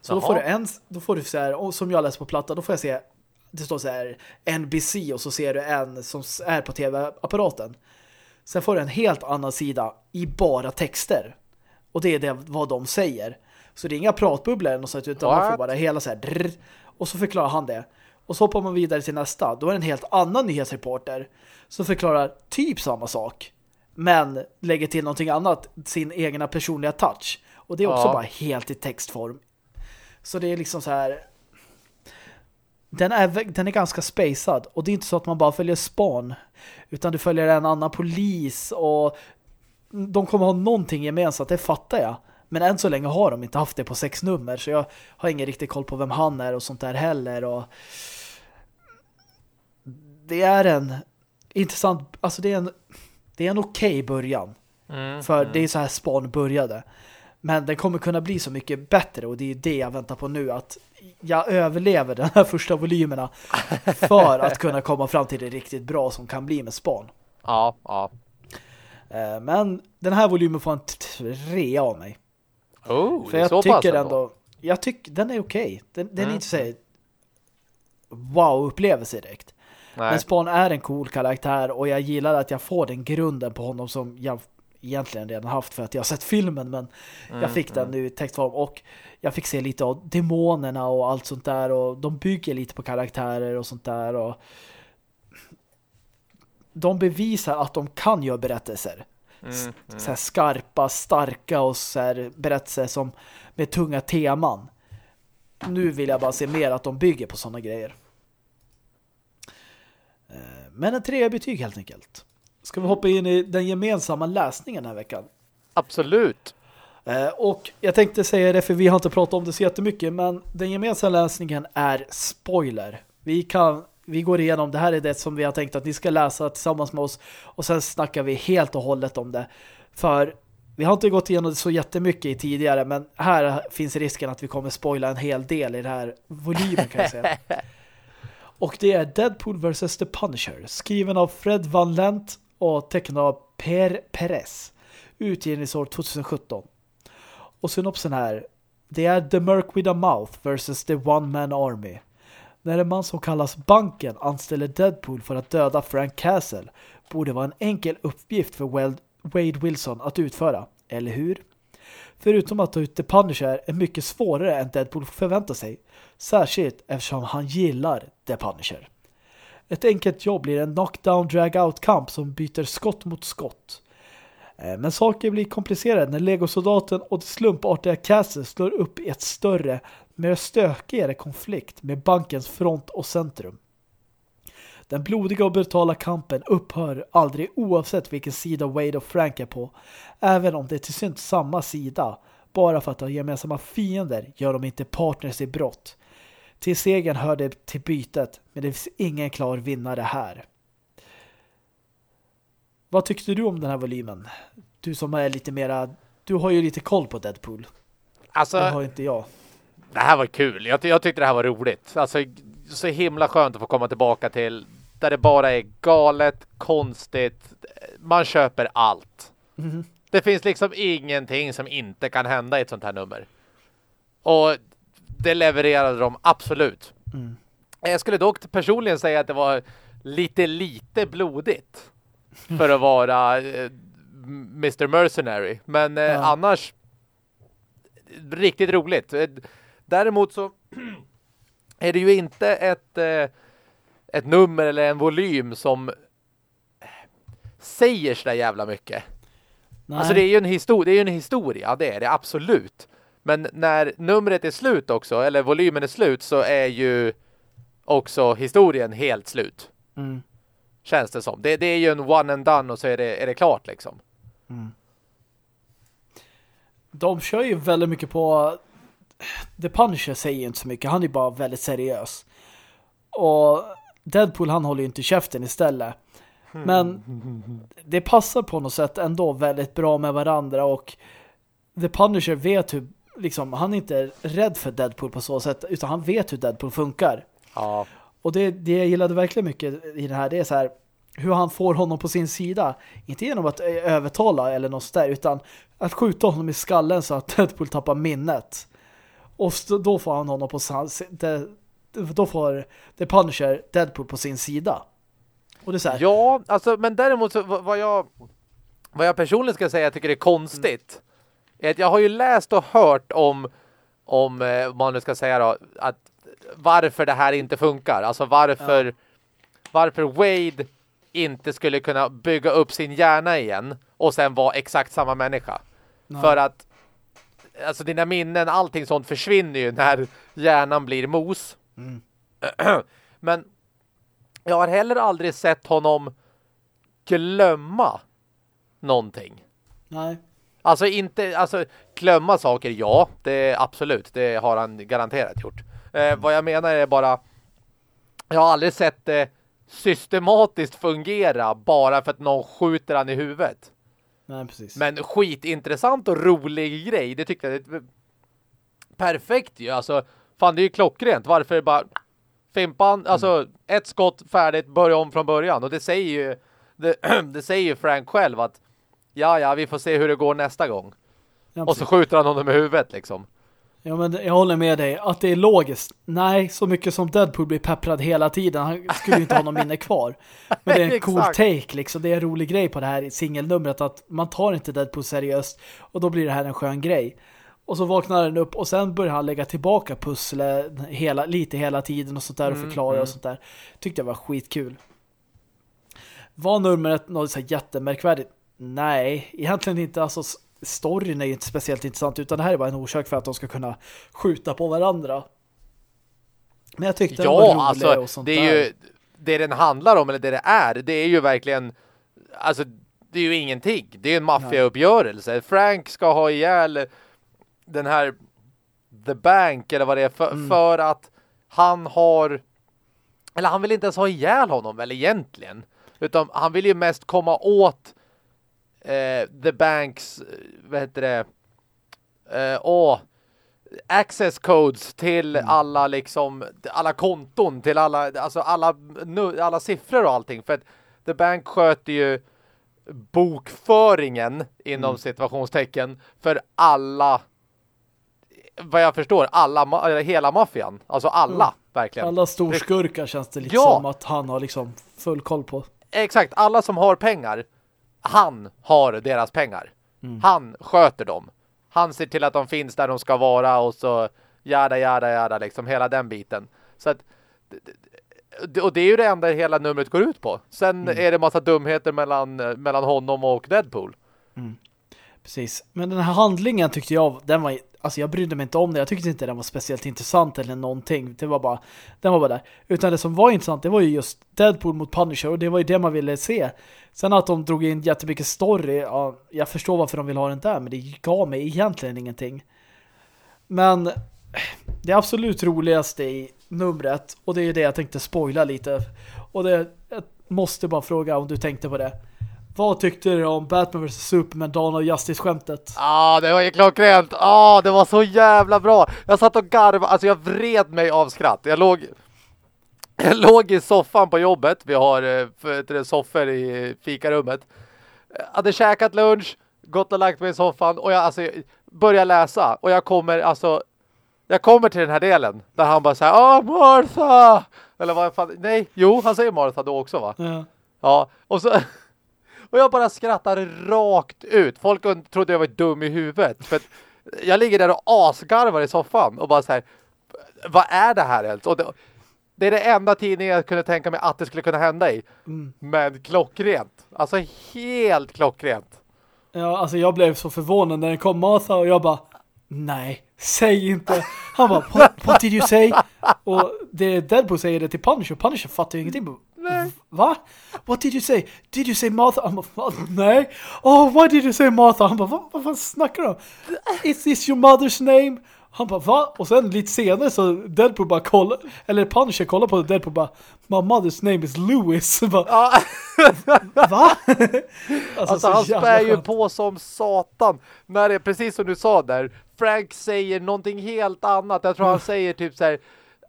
Så då Jaha. får du en, då får du så här, som jag läser på platta, då får jag se det står så här NBC och så ser du en som är på tv-apparaten. Sen får du en helt annan sida i bara texter. Och det är det vad de säger. Så det är inga pratbubblor eller något sånt, utan man får bara hela så här drr, och så förklarar han det. Och så hoppar man vidare till nästa. Då är det en helt annan nyhetsreporter som förklarar typ samma sak. Men lägger till någonting annat, sin egna personliga touch. Och det är också Ja. bara helt i textform. Så det är liksom så här den är, den är ganska spacad och det är inte så att man bara följer span utan du följer en annan polis och de kommer ha någonting gemensamt, det fattar jag. Men än så länge har de inte haft det på sex nummer så jag har ingen riktig koll på vem han är och sånt där heller och det är en intressant, alltså det är en det är en okej början Mm. för det är så här span började. Men den kommer kunna bli så mycket bättre och det är det jag väntar på nu att jag överlever den här första volymerna för att kunna komma fram till det riktigt bra som kan bli med span. Ja, ja. Eh, Men den här volymen får en tre av mig. Oh, För är jag så tycker ändå, jag tycker den är okej. Den, den är Mm. inte så wow-upplevelse direkt. Nej. Men Spawn är en cool karaktär och jag gillar att jag får den grunden på honom som jag egentligen redan haft för att jag har sett filmen men Mm, jag fick den nu i textform och jag fick se lite av demonerna och allt sånt där och de bygger lite på karaktärer och sånt där och de bevisar att de kan göra berättelser. Mm, mm. Så här skarpa, starka och så här berättelser som med tunga teman. Nu vill jag bara se mer att de bygger på sådana grejer. Eh, Men en trea betyg helt enkelt. Ska vi hoppa in i den gemensamma läsningen den här veckan? Absolut. Eh, Och jag tänkte säga det för vi har inte pratat om det så jättemycket men den gemensamma läsningen är spoiler. Vi kan vi går igenom, det här är det som vi har tänkt att ni ska läsa tillsammans med oss och sen snackar vi helt och hållet om det. För vi har inte gått igenom det så jättemycket i tidigare men här finns risken att vi kommer spoila en hel del i det här volymen kan jag säga. Och det är Deadpool vs. The Punisher skriven av Fred Van Lent och tecknad av Per Perez utgivningsår 2017. Och synopsen här Det är The Merc with a Mouth vs. The One Man Army. När en man som kallas Banken anställer Deadpool för att döda Frank Castle borde vara en enkel uppgift för Wade Wilson att utföra, eller hur? Förutom att ta ut The Punisher är mycket svårare än Deadpool förväntar sig, särskilt eftersom han gillar The Punisher. Ett enkelt jobb blir en knockdown drag-out-kamp som byter skott mot skott. Eh, men saker blir komplicerade när legosoldaten och det slumpartiga Castle slår upp i ett större, mer stökigare konflikt med bankens front och centrum. Den blodiga och brutala kampen upphör aldrig oavsett vilken sida Wade och Frank är på, även om det är till synt samma sida. Bara för att ha gemensamma fiender gör de inte partners i brott. Till segern hör det till bytet, men det finns ingen klar vinnare här. Vad tyckte du om den här volymen? Du som är lite mera... Du har ju lite koll på Deadpool. Alltså, Det har inte jag. det här var kul. Jag, jag tyckte det här var roligt. Alltså, så himla skönt att få komma tillbaka till där det bara är galet, konstigt. Man köper allt. Mhm. Det finns liksom ingenting som inte kan hända i ett sånt här nummer. Och det levererade de absolut. Mm. Jag skulle dock personligen säga att det var lite, lite blodigt för att vara eh, Mr. Mercenary. Men eh, Ja. annars riktigt roligt. Eh, Däremot så är det ju inte ett, eh, ett nummer eller en volym som säger så där jävla mycket. Nej. Alltså det är ju en historia, det är ju en historia, det är det absolut. Men när numret är slut också, eller volymen är slut, så är ju också historien helt slut. Mm. Känns det som. Det, det är ju en one and done och så är det, är det klart liksom. De kör ju väldigt mycket på The Punisher säger inte så mycket. Han är bara väldigt seriös. Och Deadpool han håller ju inte käften istället. Men det passar på något sätt ändå väldigt bra med varandra och The Punisher vet hur liksom, han är inte rädd för Deadpool på så sätt utan han vet hur Deadpool funkar. Ja. Och det, det jag gillade verkligen mycket i det här det är så här hur han får honom på sin sida. Inte genom att eh, övertala eller något där utan att skjuta honom i skallen så att Deadpool tappar minnet. Och då får han honom på hans det, då får The Punisher Deadpool på sin sida. Och det är så här, Ja, alltså, men däremot så vad jag vad jag personligen ska säga jag tycker är konstigt att jag har ju läst och hört om om eh, vad man nu ska säga då att varför det här inte funkar. Alltså varför varför Wade inte skulle kunna bygga upp sin hjärna igen och sen vara exakt samma människa. Nej. För att alltså dina minnen, allting sånt försvinner ju när hjärnan blir mos. Mm. Men jag har heller aldrig sett honom glömma någonting. nej. Alltså inte, alltså glömma saker, ja, det absolut, det har han garanterat gjort. Eh, vad jag menar är bara, jag har aldrig sett det systematiskt fungera bara för att någon skjuter han i huvudet. Nej, precis. Men skitintressant och rolig grej, det tyckte jag det perfekt ju. Alltså, fan det är ju klockrent. Varför bara Fimpan, alltså ett skott färdigt, börja om från början. Och det säger ju det, det säger ju Frank själv att ja, ja, vi får se hur det går nästa gång. ja, Och så skjuter han honom i huvudet liksom. Ja, men jag håller med dig. Att det är logiskt. Nej, så mycket som Deadpool blir pepprad hela tiden. Han skulle ju inte ha någon minne kvar. Men det är en cool take liksom. Det är en rolig grej på det här singelnumret att man tar inte Deadpool seriöst och då blir det här en skön grej. Och så vaknar den upp och sen börjar han lägga tillbaka pusslet hela, lite hela tiden och sånt där och Mm, förklara mm. och sånt där. Tyckte jag var skitkul. Var numret något så jättemärkvärdigt? Nej, egentligen inte. Alltså storyn är ju inte speciellt intressant utan det här är bara en orsak för att de ska kunna skjuta på varandra. Men jag tyckte den var rolig Ja, alltså och sånt det är där. ju det den handlar om eller det det är, det är ju verkligen alltså det är ju ingenting. Det är en maffiauppgörelse. Frank ska ha ihjäl den här The Bank eller vad det är för, Mm. för att han har eller han vill inte ens ha ihjäl honom väl egentligen. Utan han vill ju mest komma åt eh, The Banks, eh, vad heter det? Eh, åh, access codes till alla liksom alla konton till alla alltså alla nu, alla siffror och allting för att The Bank sköter ju bokföringen inom situationstecken för alla vad jag förstår alla hela maffian alltså alla Mm. verkligen Alla storskurkar känns det lite Ja. som att han har liksom full koll på. exakt alla som har pengar han har deras pengar han sköter dem han ser till att de finns där de ska vara och så jada jada jada liksom hela den biten så att och det är ju det enda hela numret går ut på. Sen är det massa dumheter mellan, mellan honom och Deadpool. Precis. Men den här handlingen tyckte jag, den var, alltså jag brydde mig inte om det. Jag tyckte inte den var speciellt intressant eller någonting. Det var bara, den var bara där. Utan det som var intressant, det var ju just Deadpool mot Punisher och det var ju det man ville se. Sen att de drog in jättemycket story, ja, jag förstår varför de vill ha den där, men det gav mig egentligen ingenting. Men det absolut roligaste i numret, och det är ju det jag tänkte spoila lite, och det, jag måste bara fråga om du tänkte på det. Vad tyckte du om Batman vs Superman Dawn of Justice-skämtet? Ja, ah, det var ju klockrent. Ja, ah, det var så jävla bra. Jag satt och garvade, alltså jag vred mig av skratt. Jag låg Jag låg i soffan på jobbet. Vi har eh, soffor i fikarummet. Hade käkat lunch, gått och lagt mig i soffan och jag alltså, börjar läsa. Och jag kommer alltså jag kommer till den här delen där han bara säger Åh, Martha! Eller vad fan, nej, jo, han säger Martha då också va? Ja. Ja, och så och jag bara skrattar rakt ut. Folk trodde jag var dum i huvudet. För jag ligger där och asgarvar i soffan och bara så här, vad är det här ens? Och det, det är det enda tidningen jag kunde tänka mig att det skulle kunna hända i. Mm. Men klockrent. Alltså helt klockrent. Ja, alltså jag blev så förvånad när den kom Martha och jag bara, nej, säg inte. Han bara, what, what did you say? Och det Deadpool säger det till Punisher. Punisher fattar ju ingenting. Nej. Va? What did you say? Did you say Martha? Han bara, nej. Oh, why did you say Martha? Han bara, vad, vad fan snackar du om? Is this your mother's name? Han bara, va? Och sen lite senare så Deadpool bara kollar, eller Punisher kollar på Deadpool bara, my mother's name is Lewis. Bara, ja. va? alltså, alltså han spär ju på som satan. När det är precis som du sa där, Frank säger någonting helt annat. Jag tror han säger typ så här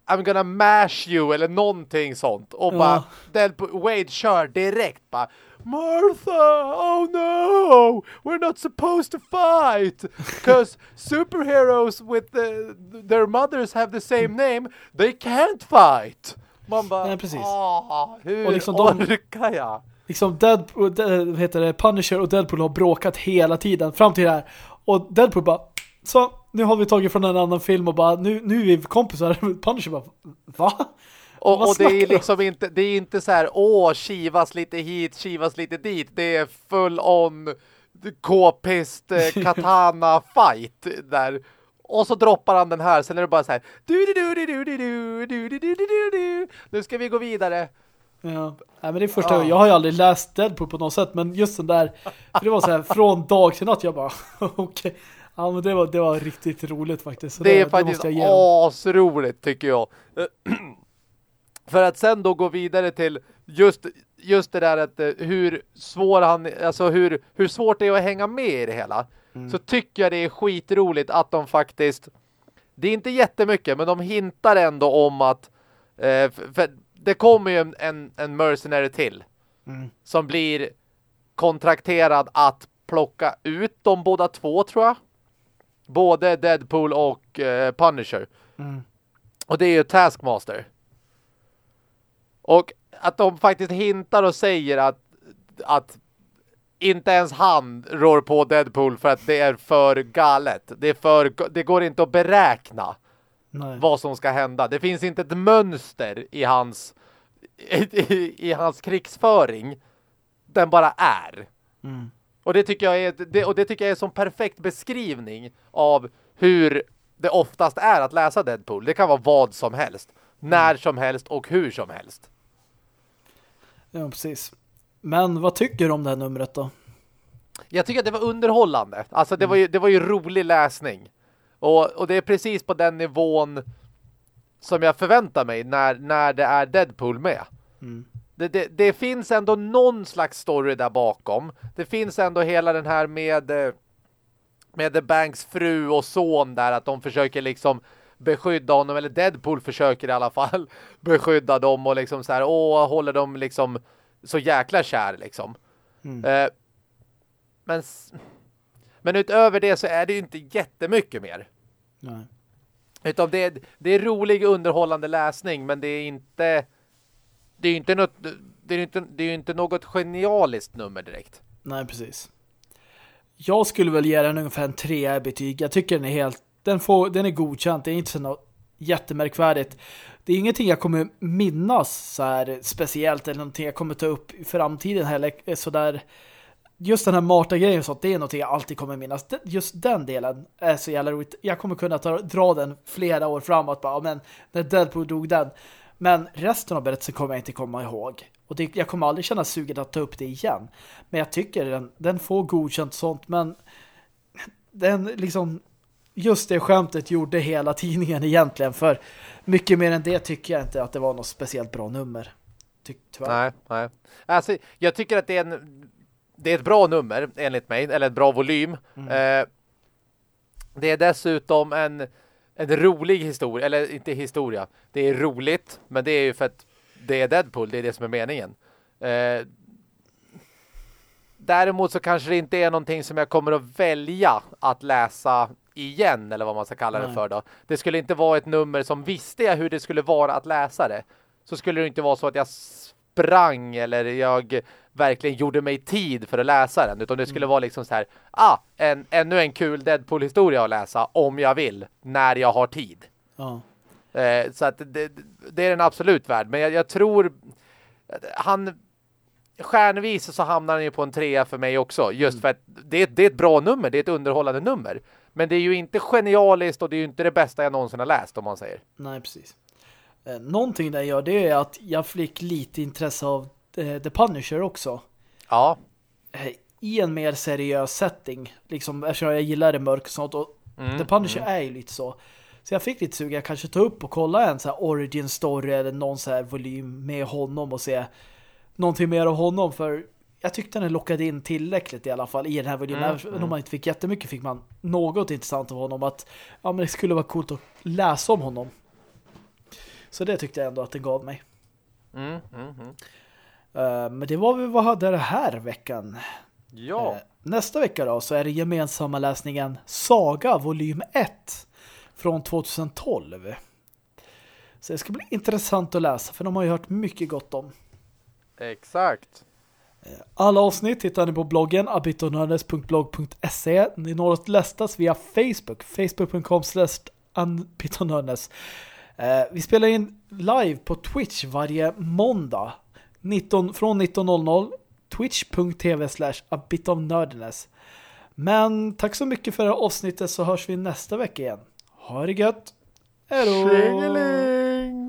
I'm gonna mash you eller någonting sånt. Och ja. bara, Deadpool, Wade kör direkt bara Martha, oh no, we're not supposed to fight because superheroes with the, their mothers have the same name, they can't fight. Man bara, Nej, precis. Ah, hur och liksom de, orkar jag? Liksom Deadpool, de, heter det, Punisher och Deadpool har bråkat hela tiden fram till det här. Och Deadpool bara, så nu har vi tagit från en annan film och bara, nu, nu är vi kompisar. Punisher bara, va? Och, och det är liksom inte, det är inte så här, åh, kivas lite hit, kivas lite dit. Det är full on k-pist katana fight där. Och så droppar han den här, sen är det bara så här du du du du du du du du du du du Nu ska vi gå vidare. Ja, Nej, men det är första ja. Jag har ju aldrig läst Deadpool på något sätt, men just den där, för det var så här från dag till natt, jag bara, okej. Okay. Ja, men det var, det var riktigt roligt faktiskt. Så det, det är faktiskt asroligt tycker jag. För att sen då gå vidare till just, just det där att eh, hur svår han, alltså hur, hur svårt det är att hänga med i det hela. Mm. Så tycker jag det är skitroligt att de faktiskt, det är inte jättemycket men de hintar ändå om att, eh, för det kommer ju en, en mercenary till. Mm. Som blir kontrakterad att plocka ut de båda två tror jag. Både Deadpool och eh, Punisher. Mm. Och det är ju Taskmaster. Och att de faktiskt hintar och säger att, att inte ens han rår på Deadpool för att det är för galet. Det, är för, det går inte att beräkna Nej. vad som ska hända. Det finns inte ett mönster i hans i, i hans krigsföring. Den bara är. Mm. Och det tycker jag är det, och det tycker jag är som perfekt beskrivning av hur det oftast är att läsa Deadpool. Det kan vara vad som helst. När mm. som helst och hur som helst. Ja, precis. Men vad tycker du om det här numret då? Jag tycker att det var underhållande. Alltså det, mm. var, ju, det var ju rolig läsning. Och, och det är precis på den nivån som jag förväntar mig när, när det är Deadpool med. Mm. Det, det, det, finns ändå någon slags story där bakom. Det finns ändå hela den här med med The Banks fru och son där att de försöker liksom beskydda honom, eller Deadpool försöker i alla fall beskydda dem och liksom så här, åh, håller dem liksom så jäkla kär liksom. Mm. Eh, men men utöver det så är det ju inte jättemycket mer. Nej. Utan det, det är rolig underhållande läsning men det är inte det är inte något det är inte, det är inte något genialiskt nummer direkt. Nej, precis. Jag skulle väl ge den ungefär en trea betyg. Jag tycker den är helt den, får, den är godkänt. Det är inte så något jättemärkvärdigt. Det är ingenting jag kommer minnas så här speciellt eller någonting jag kommer ta upp i framtiden heller. Så där, just den här Marta-grejen så det är någonting jag alltid kommer minnas. Just den delen är så jävla roligt. Jag kommer kunna ta, dra den flera år framåt. Bara, men när Deadpool dog den. Men resten av berättelsen kommer jag inte komma ihåg. Och det, jag kommer aldrig känna sugen att ta upp det igen. Men jag tycker den, den får godkänt sånt. Men den liksom just det skämtet gjorde hela tidningen egentligen. För mycket mer än det tycker jag inte att det var något speciellt bra nummer. Ty tyvärr. Nej, nej. Alltså, jag tycker att det är, en, det är ett bra nummer enligt mig. Eller ett bra volym. Mm. Eh, det är dessutom en, en rolig historia. Eller inte historia. Det är roligt. Men det är ju för att det är Deadpool, det är det som är meningen. Eh, däremot så kanske det inte är någonting som jag kommer att välja att läsa igen, eller vad man ska kalla Nej. det för då. Det skulle inte vara ett nummer som visste jag hur det skulle vara att läsa det. Så skulle det inte vara så att jag sprang eller jag verkligen gjorde mig tid för att läsa den. Utan det skulle mm. vara liksom så här, ah, en, ännu en kul Deadpool-historia att läsa om jag vill, när jag har tid. Ja. Eh, så att det, det, är en absolut värd. Men jag, jag tror han stjärnvis så hamnar han ju på en trea för mig också. Just mm. för att det, det är ett bra nummer, det är ett underhållande nummer. Men det är ju inte genialiskt och det är ju inte det bästa jag någonsin har läst om man säger. Nej, precis. Eh, någonting där gör det är att jag fick lite intresse av The Punisher också. Ja. Eh, I en mer seriös setting. Liksom, eftersom jag gillar det mörk och sånt. Och mm, The Punisher mm. är ju lite så. Så jag fick lite sug. Jag kanske ta upp och kolla en så här origin story eller någon så här volym med honom och se någonting mer av honom. För jag tyckte den lockade in tillräckligt i alla fall i den här volymen. Mm, Även om mm. man inte fick jättemycket fick man något intressant av honom. Att ja, men det skulle vara coolt att läsa om honom. Så det tyckte jag ändå att det gav mig. Mm, mm, mm. Uh, men det var vi vad hade det här veckan. Ja. Uh, nästa vecka då så är det gemensamma läsningen Saga volym 1 från 2012. Så det ska bli intressant att läsa för de har ju hört mycket gott om. Exakt. Uh, alla avsnitt hittar ni på bloggen abitonörnes.blog.se. Ni når att lästas via Facebook, facebook.com slash Eh, vi spelar in live på Twitch varje måndag 19, från 19.00 twitch.tv slash a bit of nerdiness. Men tack så mycket för det här avsnittet så hörs vi nästa vecka igen. Ha det gött! Hejdå!